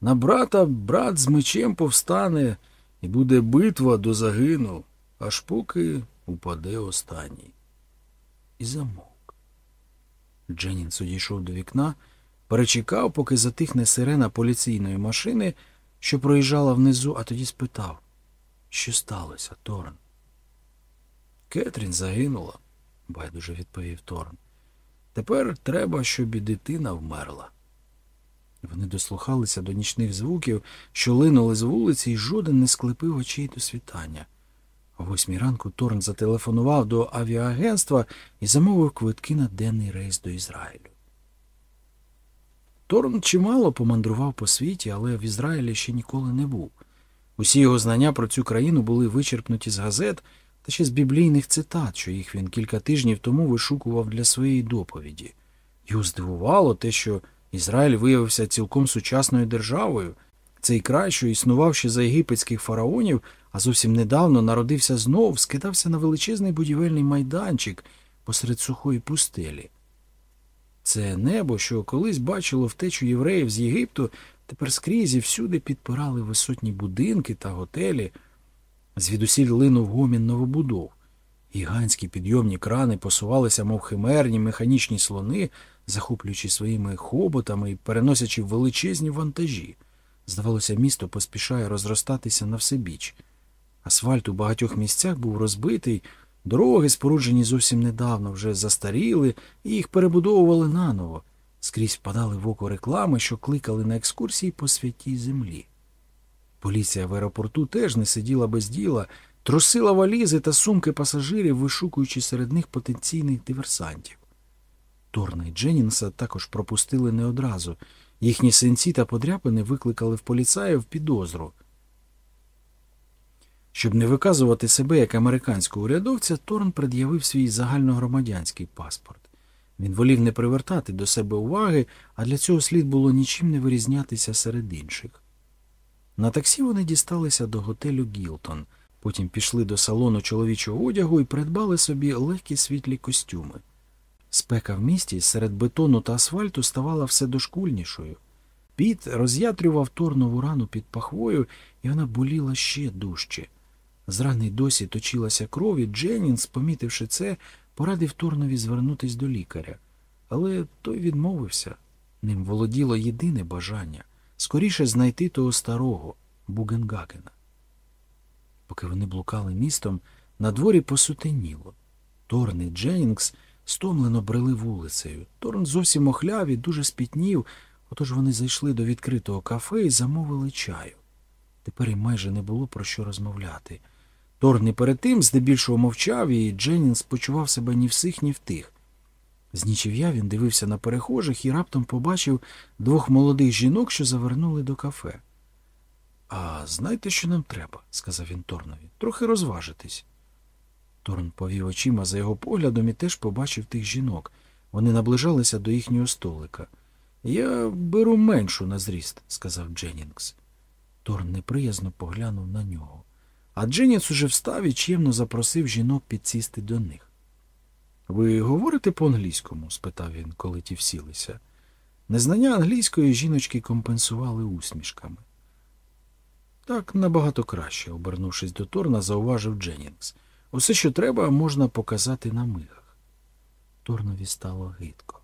На брата брат з мечем повстане, І буде битва до загину, аж поки упаде останній. І замовк. Дженнінс одійшов до вікна, перечекав, поки затихне сирена поліційної машини, що проїжджала внизу, а тоді спитав, що сталося, Торн? Кетрін загинула, байдуже відповів Торн. Тепер треба, щоб і дитина вмерла. Вони дослухалися до нічних звуків, що линули з вулиці, і жоден не склепив очей до світання. О восьмій ранку Торн зателефонував до авіагентства і замовив квитки на денний рейс до Ізраїлю. Торн чимало помандрував по світі, але в Ізраїлі ще ніколи не був. Усі його знання про цю країну були вичерпнуті з газет та ще з біблійних цитат, що їх він кілька тижнів тому вишукував для своєї доповіді. Його здивувало те, що Ізраїль виявився цілком сучасною державою. Цей край, що існував ще за єгипетських фараонів, а зовсім недавно народився знов, скидався на величезний будівельний майданчик посеред сухої пустелі. Це небо, що колись бачило втечу євреїв з Єгипту, тепер скрізь і всюди підпирали висотні будинки та готелі. Звідусіль линув гомін новобудов. Гігантські підйомні крани посувалися, мов химерні механічні слони, захоплюючи своїми хоботами і переносячи величезні вантажі. Здавалося, місто поспішає розростатися на всебіч. Асфальт у багатьох місцях був розбитий, дороги, споруджені зовсім недавно, вже застаріли і їх перебудовували наново. Скрізь впадали в око реклами, що кликали на екскурсії по святій землі. Поліція в аеропорту теж не сиділа без діла, трусила валізи та сумки пасажирів, вишукуючи серед них потенційних диверсантів. Торна і Дженнінса також пропустили не одразу. Їхні синці та подряпини викликали в поліцаїв підозру. Щоб не виказувати себе як американського урядовця, Торн пред'явив свій загальногромадянський паспорт. Він волів не привертати до себе уваги, а для цього слід було нічим не вирізнятися серед інших. На таксі вони дісталися до готелю Гілтон, потім пішли до салону чоловічого одягу і придбали собі легкі світлі костюми. Спека в місті серед бетону та асфальту ставала все дошкульнішою. Піт роз'ятрював торнову рану під пахвою, і вона боліла ще дужче. З рани досі точилася кров, і Дженнінс, помітивши це, порадив Торнові звернутись до лікаря. Але той відмовився. Ним володіло єдине бажання скоріше знайти того старого Бугенгагена. Поки вони блукали містом, на дворі посутеніло. Торн і стомлено брели вулицею. Торн зовсім охляв і дуже спітнів, отож вони зайшли до відкритого кафе і замовили чаю. Тепер їм майже не було про що розмовляти. Торн і перед тим здебільшого мовчав, і Дженнінс почував себе ні в сих, ні в тих. З нічів'я він дивився на перехожих і раптом побачив двох молодих жінок, що завернули до кафе. А знаєте, що нам треба? сказав він Торнові. Трохи розважитись. Торн повів очима за його поглядом і теж побачив тих жінок. Вони наближалися до їхнього столика. Я беру меншу на зріст, сказав Дженнінгс. Торн неприязно поглянув на нього. А Дженнінгс уже встав і чемно запросив жінок підсісти до них. Ви говорите по-англійському? спитав він, коли ті всілися. Незнання англійської жіночки компенсували усмішками. Так набагато краще, обернувшись до Торна, зауважив Дженнінгс. Усе, що треба, можна показати на мигах. Торнові стало гидко.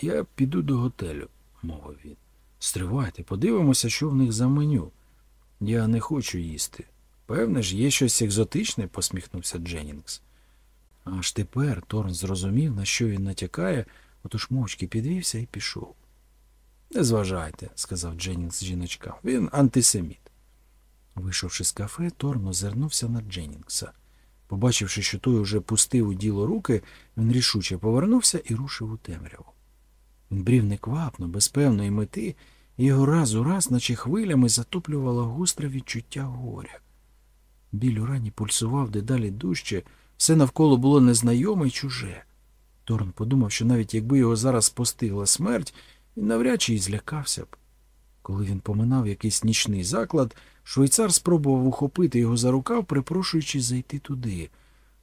Я піду до готелю, мовив він. Стривайте, подивимося, що в них за меню. Я не хочу їсти. Певне ж, є щось екзотичне, посміхнувся Дженнінгс. Аж тепер Торн зрозумів, на що він натякає, отож мовчки підвівся і пішов. Не зважайте, сказав Дженнінгс жіночка. Він антисеміт. Вийшовши з кафе, Торн озирнувся на Дженнінгса. Побачивши, що той уже пустив у діло руки, він рішуче повернувся і рушив у темряву. Він брів неквапно, без певної мети, і його раз у раз, наче хвилями, затоплювало гостре відчуття горя. Біль у рані пульсував дедалі дужче, все навколо було незнайоме й чуже. Торн подумав, що навіть якби його зараз постигла смерть, він навряд чи й злякався б. Коли він поминав якийсь нічний заклад, швейцар спробував ухопити його за рукав, припрошуючи зайти туди,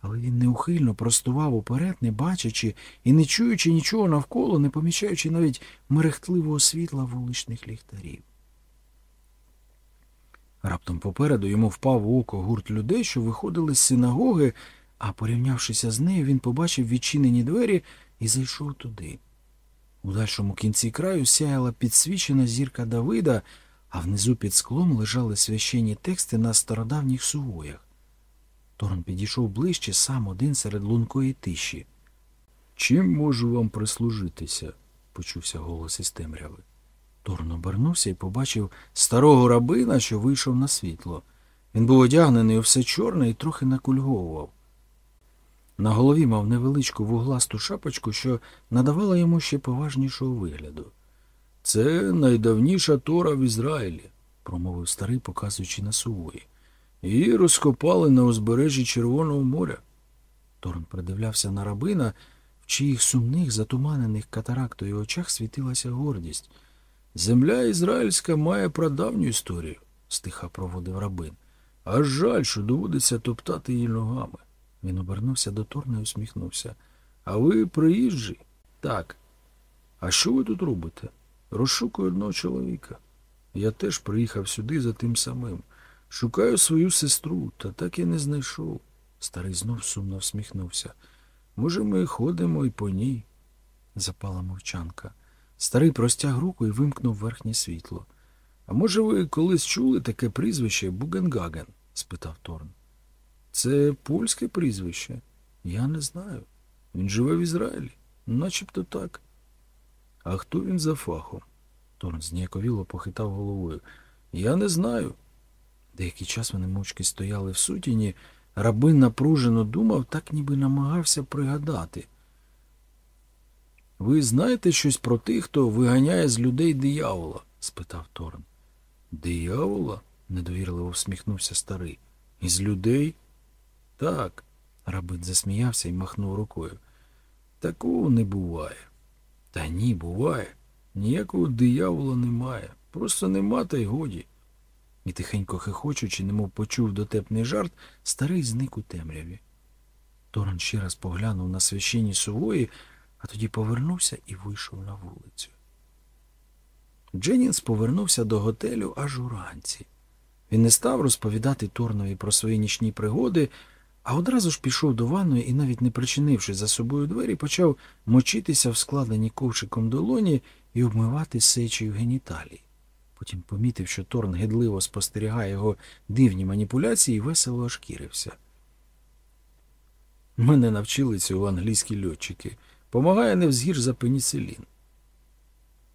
але він неухильно простував уперед, не бачачи і не чуючи нічого навколо, не помічаючи навіть мерехтливого світла вуличних ліхтарів. Раптом попереду йому впав в око гурт людей, що виходили з синагоги, а порівнявшися з нею, він побачив відчинені двері і зайшов туди. У дальшому кінці краю сяяла підсвічена зірка Давида, а внизу під склом лежали священні тексти на стародавніх сувоях. Торн підійшов ближче сам один серед лункої тиші. Чим можу вам прислужитися? почувся голос із темряви. Торн обернувся і побачив старого рабина, що вийшов на світло. Він був одягнений у все чорне і трохи накульговував. На голові мав невеличку вугласту шапочку, що надавала йому ще поважнішого вигляду. Це найдавніша тора в Ізраїлі, промовив старий, показуючи на сувої. Її розкопали на узбережжі Червоного моря. Торн придивлявся на рабина, в чиїх сумних, затуманених катарактою очах світилася гордість. Земля ізраїльська має прадавню історію, стиха проводив рабин. Аж жаль, що доводиться топтати її ногами. Він обернувся до Торна і усміхнувся. А ви приїжджі? Так. А що ви тут робите? Розшукую одного чоловіка. Я теж приїхав сюди за тим самим. Шукаю свою сестру, та так і не знайшов. Старий знов сумно всміхнувся. Може, ми ходимо і по ній. Запала мовчанка. Старий простяг руку і вимкнув верхнє світло. А може, ви колись чули таке прізвище Бугенгаген? спитав Торн. Це польське прізвище? Я не знаю. Він живе в Ізраїлі, начебто так. А хто він за фахом? Торн зніяковіло похитав головою. Я не знаю. Деякий час вони мовчки стояли в сутіні. Рабин напружено думав, так ніби намагався пригадати. Ви знаєте щось про тих, хто виганяє з людей диявола? спитав Торн. Диявола? недовірливо всміхнувся старий. Із людей? Так. Рабин засміявся і махнув рукою. Такого не буває. Та ні, буває. Ніякого диявола немає. Просто нема, та й годі. І тихенько хихочучи, немов почув дотепний жарт, старий зник у темряві. Торон ще раз поглянув на священні сувої, а тоді повернувся і вийшов на вулицю. Дженнінс повернувся до готелю аж уранці. Він не став розповідати Торнові про свої нічні пригоди, а одразу ж пішов до ванної і, навіть не причинивши за собою двері, почав мочитися в складеній ковшиком долоні і обмивати сечею геніталії. Потім помітив, що Торн гидливо спостерігає його дивні маніпуляції і весело ошкірився. Мене навчили цього англійські льотчики. Помагає невзгір за пеніцилін.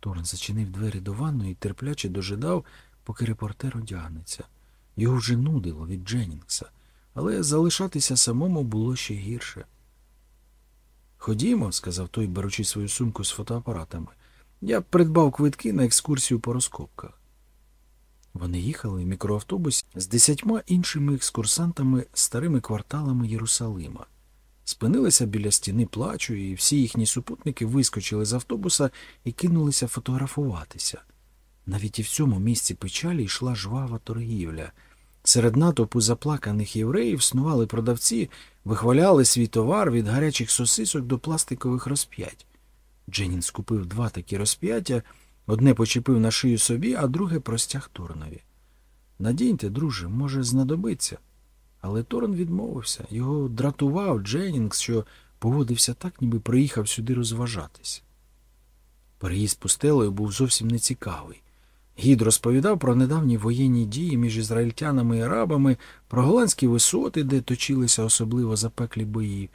Торн зачинив двері до ванної і терпляче дожидав, поки репортер одягнеться. Його вже нудило від Дженнінгса, але залишатися самому було ще гірше. Ходімо, сказав той, беручи свою сумку з фотоапаратами. Я придбав квитки на екскурсію по розкопках. Вони їхали в мікроавтобусі з десятьма іншими екскурсантами старими кварталами Єрусалима. Спинилися біля стіни плачу, і всі їхні супутники вискочили з автобуса і кинулися фотографуватися. Навіть і в цьому місці печалі йшла жвава торгівля. Серед натовпу заплаканих євреїв снували продавці, вихваляли свій товар від гарячих сосисок до пластикових розп'ять. Дженін скупив два такі розп'яття, одне почепив на шию собі, а друге простяг Торнові. Надіньте, друже, може, знадобиться. Але Торн відмовився. Його дратував Дженнінгс, що поводився так, ніби приїхав сюди розважатися. Переїзд пустелею був зовсім нецікавий. Гід розповідав про недавні воєнні дії між ізраїльтянами і арабами, про голландські висоти, де точилися особливо запеклі бої.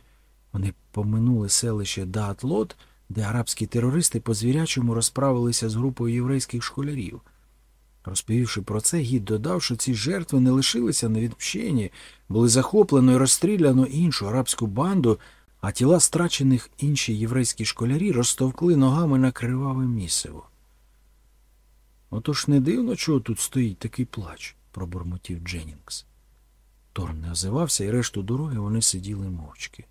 Вони поминули селище Даатлот, де арабські терористи по звірячому розправилися з групою єврейських школярів. Розповівши про це, гід додав, що ці жертви не лишилися невідпщені, були захоплено і розстріляно іншу арабську банду, а тіла страчених інші єврейські школярі розтовкли ногами на криваве місиво. Отож не дивно, чого тут стоїть такий плач, пробурмотів Дженнінгс. Торн не озивався, і решту дороги вони сиділи мовчки.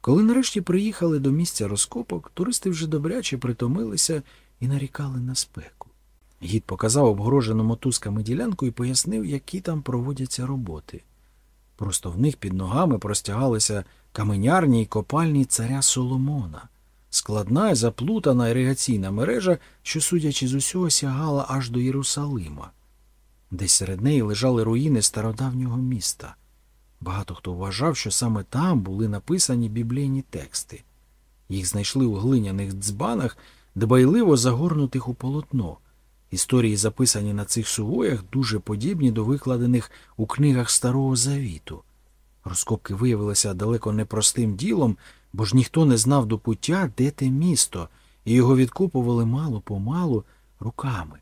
Коли нарешті приїхали до місця розкопок, туристи вже добряче притомилися і нарікали на спеку. Гід показав обгорожену мотузками ділянку і пояснив, які там проводяться роботи. Просто в них під ногами простягалися каменярні й копальні царя Соломона, складна і заплутана іригаційна мережа, що, судячи з усього, сягала аж до Єрусалима. Десь серед неї лежали руїни стародавнього міста. Багато хто вважав, що саме там були написані біблійні тексти. Їх знайшли у глиняних дзбанах, дбайливо загорнутих у полотно. Історії, записані на цих сувоях, дуже подібні до викладених у книгах Старого Завіту. Розкопки виявилися далеко непростим ділом, бо ж ніхто не знав до пуття, де те місто, і його відкопували мало помалу руками.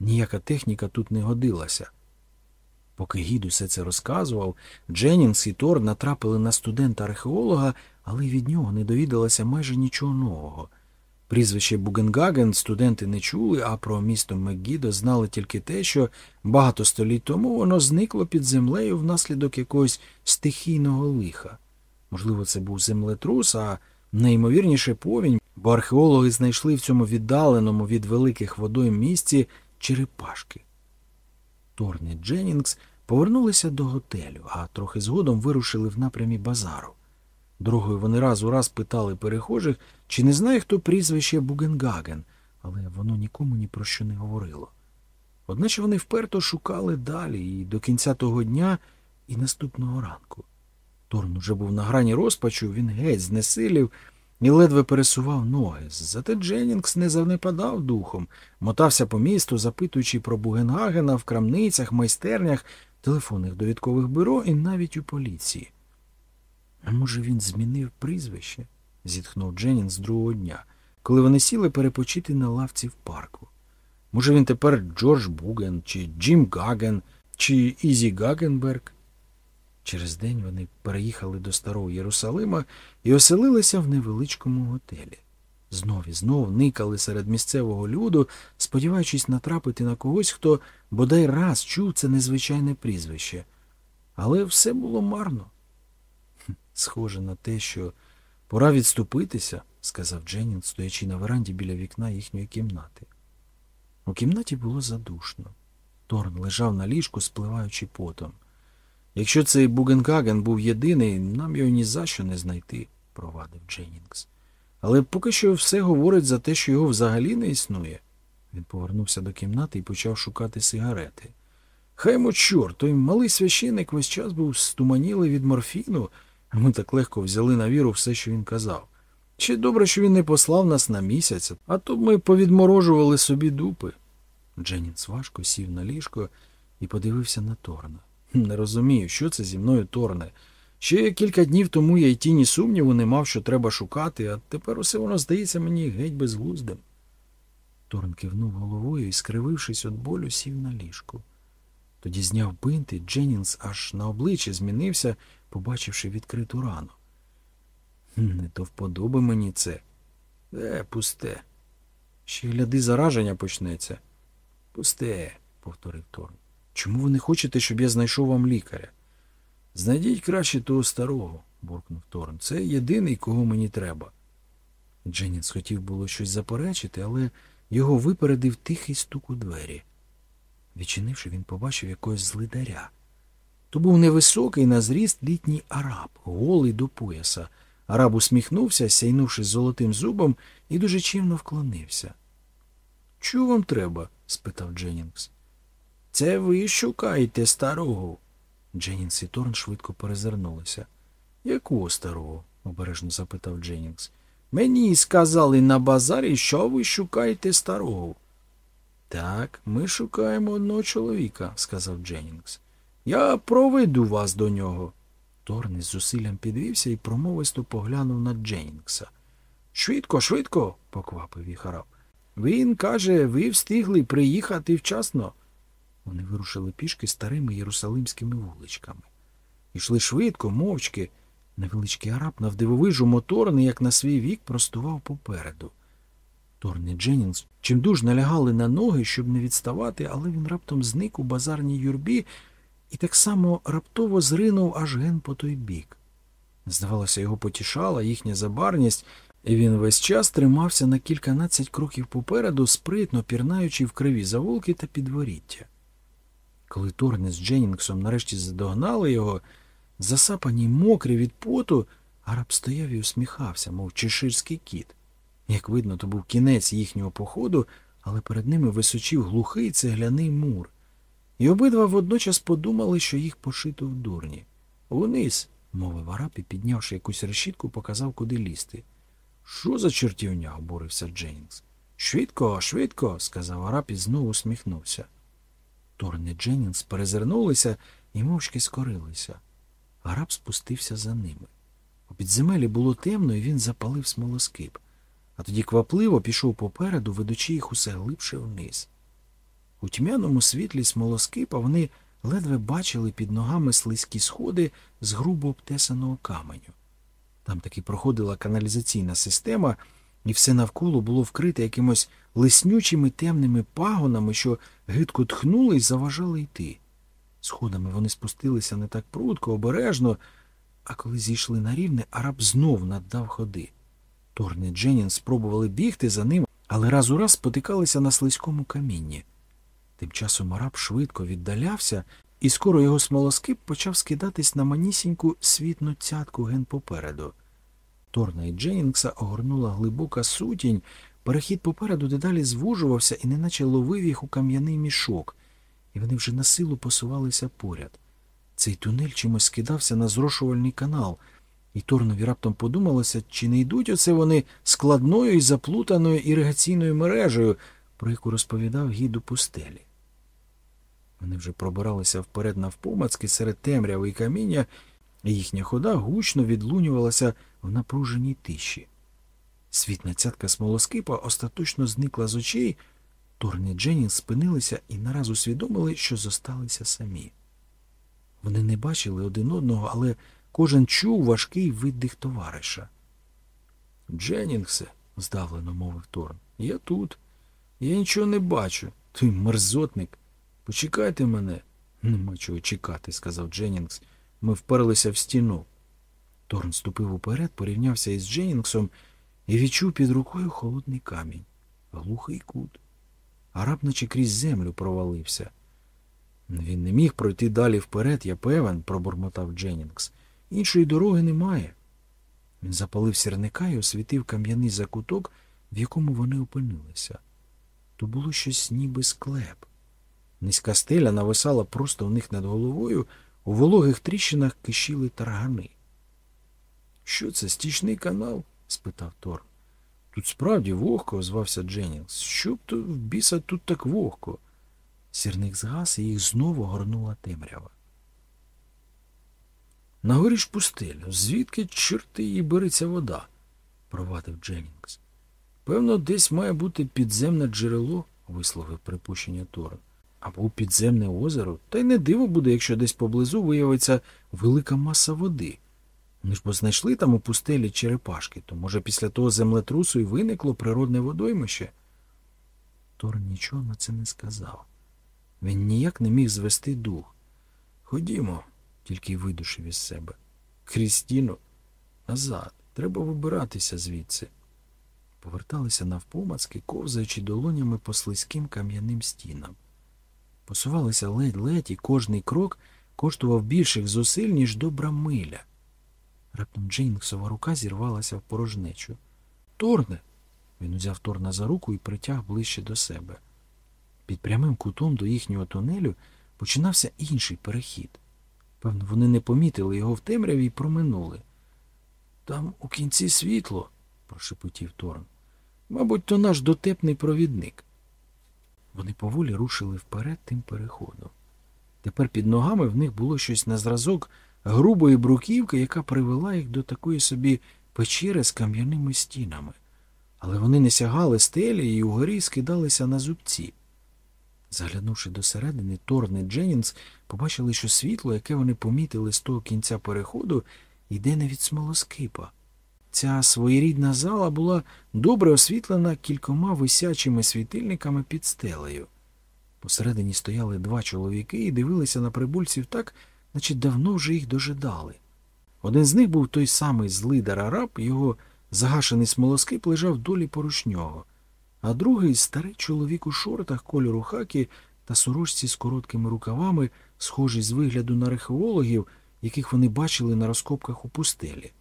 Ніяка техніка тут не годилася. Поки гід усе це розказував, Дженнінгс і Тор натрапили на студента-археолога, але від нього не довідалося майже нічого нового. Прізвище Бугенгаген студенти не чули, а про місто Меггідо знали тільки те, що багато століть тому воно зникло під землею внаслідок якогось стихійного лиха. Можливо, це був землетрус, а найімовірніше повінь, бо археологи знайшли в цьому віддаленому від великих водойм місці черепашки. Торн і Дженнінгс повернулися до готелю, а трохи згодом вирушили в напрямі базару. Другою вони раз у раз питали перехожих, чи не знає хто прізвище Бугенгаген, але воно нікому ні про що не говорило. Одначе вони вперто шукали далі і до кінця того дня і наступного ранку. Торн уже був на грані розпачу, він геть знесилів і ледве пересував ноги. Зате Дженнінгс не занепадав духом, мотався по місту, запитуючи про Бугенгагена в крамницях, майстернях, телефонних довідкових бюро і навіть у поліції. А може, він змінив прізвище? зітхнув Дженнінгс другого дня, коли вони сіли перепочити на лавці в парку. Може, він тепер Джордж Буген, чи Джим Гаген, чи Ізі Гагенберг? Через день вони переїхали до Старого Єрусалима і оселилися в невеличкому готелі. Знов і знов никали серед місцевого люду, сподіваючись натрапити на когось, хто бодай раз чув це незвичайне прізвище. Але все було марно. Схоже на те, що пора відступитися, сказав Дженнін, стоячи на веранді біля вікна їхньої кімнати. У кімнаті було задушно. Торн лежав на ліжку, спливаючи потом. Якщо цей Бугенгаген був єдиний, нам його ні за що не знайти, провадив Дженнінгс. Але поки що все говорить за те, що його взагалі не існує. Він повернувся до кімнати і почав шукати сигарети. Хай мо чорт, той малий священник весь час був стуманілий від морфіну, а ми так легко взяли на віру все, що він казав. Чи добре, що він не послав нас на місяць, а то б ми повідморожували собі дупи. Дженнінгс важко сів на ліжко і подивився на Торна. Не розумію, що це зі мною торне. Ще кілька днів тому я й тіні сумніву не мав, що треба шукати, а тепер усе воно здається мені геть безглуздим. Торн кивнув головою і, скривившись від болю, сів на ліжку. Тоді зняв бинт, і Дженнінс аж на обличчі змінився, побачивши відкриту рану. Не то вподоби мені це. Е, пусте. Ще гляди, зараження почнеться. Пусте, повторив Торн. Чому ви не хочете, щоб я знайшов вам лікаря? Знайдіть краще того старого, буркнув Торн. Це єдиний, кого мені треба. Дженніс хотів було щось заперечити, але його випередив тихий стук у двері. Відчинивши, він побачив якогось злидаря. То був невисокий на зріст літній араб, голий до пояса. Араб усміхнувся, сяйнувши золотим зубом, і дуже чимно вклонився. Чого вам треба? спитав Дженнінгс. Це ви шукаєте старого. Дженнінгс і Торн швидко перезирнулися. Якого старого? обережно запитав Дженнінгс. Мені сказали на базарі, що ви шукаєте старого. Так, ми шукаємо одного чоловіка, сказав Дженнінгс. Я проведу вас до нього. Торн із зусиллям підвівся і промовисто поглянув на Дженнінгса. Швидко, швидко, поквапив їх араб. Він каже, ви встигли приїхати вчасно. Вони вирушили пішки старими єрусалимськими вуличками. Ішли швидко, мовчки. Невеличкий араб навдивовижу моторний, як на свій вік, простував попереду. Торн і чимдуж налягали на ноги, щоб не відставати, але він раптом зник у базарній юрбі і так само раптово зринув аж ген по той бік. Здавалося, його потішала їхня забарність, і він весь час тримався на кільканадцять кроків попереду, спритно пірнаючи в криві завулки та підворіття. Коли Торни з Дженнінгсом нарешті задогнали його, засапані й мокрі від поту, араб стояв і усміхався, мов чеширський кіт. Як видно, то був кінець їхнього походу, але перед ними височив глухий цегляний мур. І обидва водночас подумали, що їх пошито в дурні. Униз, мовив араб і, піднявши якусь решітку, показав, куди лізти. Що за чертівня? обурився Дженнінгс. Швидко, швидко, сказав араб і знову усміхнувся. Торн і перезирнулися і мовчки скорилися. Араб спустився за ними. У підземелі було темно, і він запалив смолоскип, а тоді квапливо пішов попереду, ведучи їх усе глибше вниз. У тьмяному світлі смолоскипа вони ледве бачили під ногами слизькі сходи з грубо обтесаного каменю. Там таки проходила каналізаційна система, і все навколо було вкрите якимось лиснючими темними пагонами, що гидко тхнули і заважали йти. Сходами вони спустилися не так прудко, обережно, а коли зійшли на рівне, араб знов наддав ходи. Торн і Дженнін спробували бігти за ним, але раз у раз спотикалися на слизькому камінні. Тим часом араб швидко віддалявся, і скоро його смолоскип почав скидатись на манісіньку світну цятку ген попереду. Торна і Дженнінгса огорнула глибока сутінь, перехід попереду дедалі звужувався і неначе ловив їх у кам'яний мішок, і вони вже на силу посувалися поряд. Цей тунель чимось скидався на зрошувальний канал, і Торнові раптом подумалося, чи не йдуть оце вони складною і заплутаною іригаційною мережею, про яку розповідав гід у пустелі. Вони вже пробиралися вперед навпомацки серед темряви і каміння, і їхня хода гучно відлунювалася в напруженій тиші. Світна цятка смолоскипа остаточно зникла з очей, Торн і Дженнін спинилися і нараз усвідомили, що зосталися самі. Вони не бачили один одного, але кожен чув важкий видих товариша. Дженнінгсе, здавлено мовив Торн, я тут. Я нічого не бачу. Ти мерзотник. Почекайте мене. Нема чого чекати, сказав Дженнінгс. Ми вперлися в стіну. Торн ступив уперед, порівнявся із Дженнінгсом і відчув під рукою холодний камінь. Глухий кут. Араб наче крізь землю провалився. Він не міг пройти далі вперед, я певен, пробурмотав Дженнінгс. Іншої дороги немає. Він запалив сірника і освітив кам'яний закуток, в якому вони опинилися. То було щось ніби склеп. Низька стеля нависала просто в них над головою, у вологих тріщинах кишіли таргани. Що це, стічний канал? спитав Торн. Тут справді вогко, озвався Дженнінгс. Що б то в біса тут так вогко? Сірник згас і їх знову горнула темрява. Нагорі ж пустелю, звідки чорти її береться вода, провадив Дженнінгс. Певно, десь має бути підземне джерело, висловив припущення Торн. Або підземне озеро, та й не диво буде, якщо десь поблизу виявиться велика маса води. Вони ж бо знайшли там у пустелі черепашки, то, може, після того землетрусу і виникло природне водоймище? Торн нічого на це не сказав. Він ніяк не міг звести дух. Ходімо, тільки й видушив із себе. Крістіно, назад, треба вибиратися звідси. Поверталися навпомацки, ковзаючи долонями по слизьким кам'яним стінам. Посувалися ледь-ледь, і кожний крок коштував більших зусиль, ніж добра миля. Раптом Джейнксова рука зірвалася в порожнечу. Торне. Він узяв Торна за руку і притяг ближче до себе. Під прямим кутом до їхнього тунелю починався інший перехід. Певно, вони не помітили його в темряві і проминули. Там у кінці світло, прошепотів Торн. Мабуть, то наш дотепний провідник. Вони поволі рушили вперед тим переходом. Тепер під ногами в них було щось на зразок грубої бруківки, яка привела їх до такої собі печери з кам'яними стінами. Але вони не сягали стелі і угорі скидалися на зубці. Заглянувши досередини, Торн і Дженнінс побачили, що світло, яке вони помітили з того кінця переходу, йде не від смолоскипа. Ця своєрідна зала була добре освітлена кількома висячими світильниками під стелею. Посередині стояли два чоловіки і дивилися на прибульців так, наче давно вже їх дожидали. Один з них був той самий злидар араб, його загашений смолоскип лежав долі поруч нього, а другий старий чоловік у шортах кольору хакі та сорочці з короткими рукавами, схожий з вигляду на археологів, яких вони бачили на розкопках у пустелі.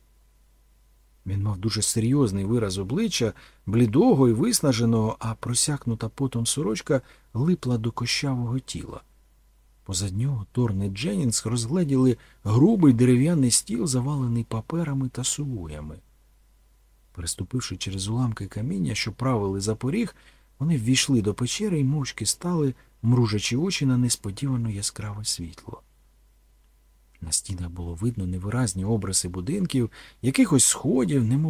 Він мав дуже серйозний вираз обличчя, блідого і виснаженого, а просякнута потом сорочка липла до кощавого тіла. Позад нього Торн і Дженнінгс розгледіли грубий дерев'яний стіл, завалений паперами та сувоями. Переступивши через уламки каміння, що правили за поріг, вони ввійшли до печери і мовчки стали, мружачи очі на несподівано яскраве світло. На стінах було видно невиразні обриси будинків, якихось сходів, немов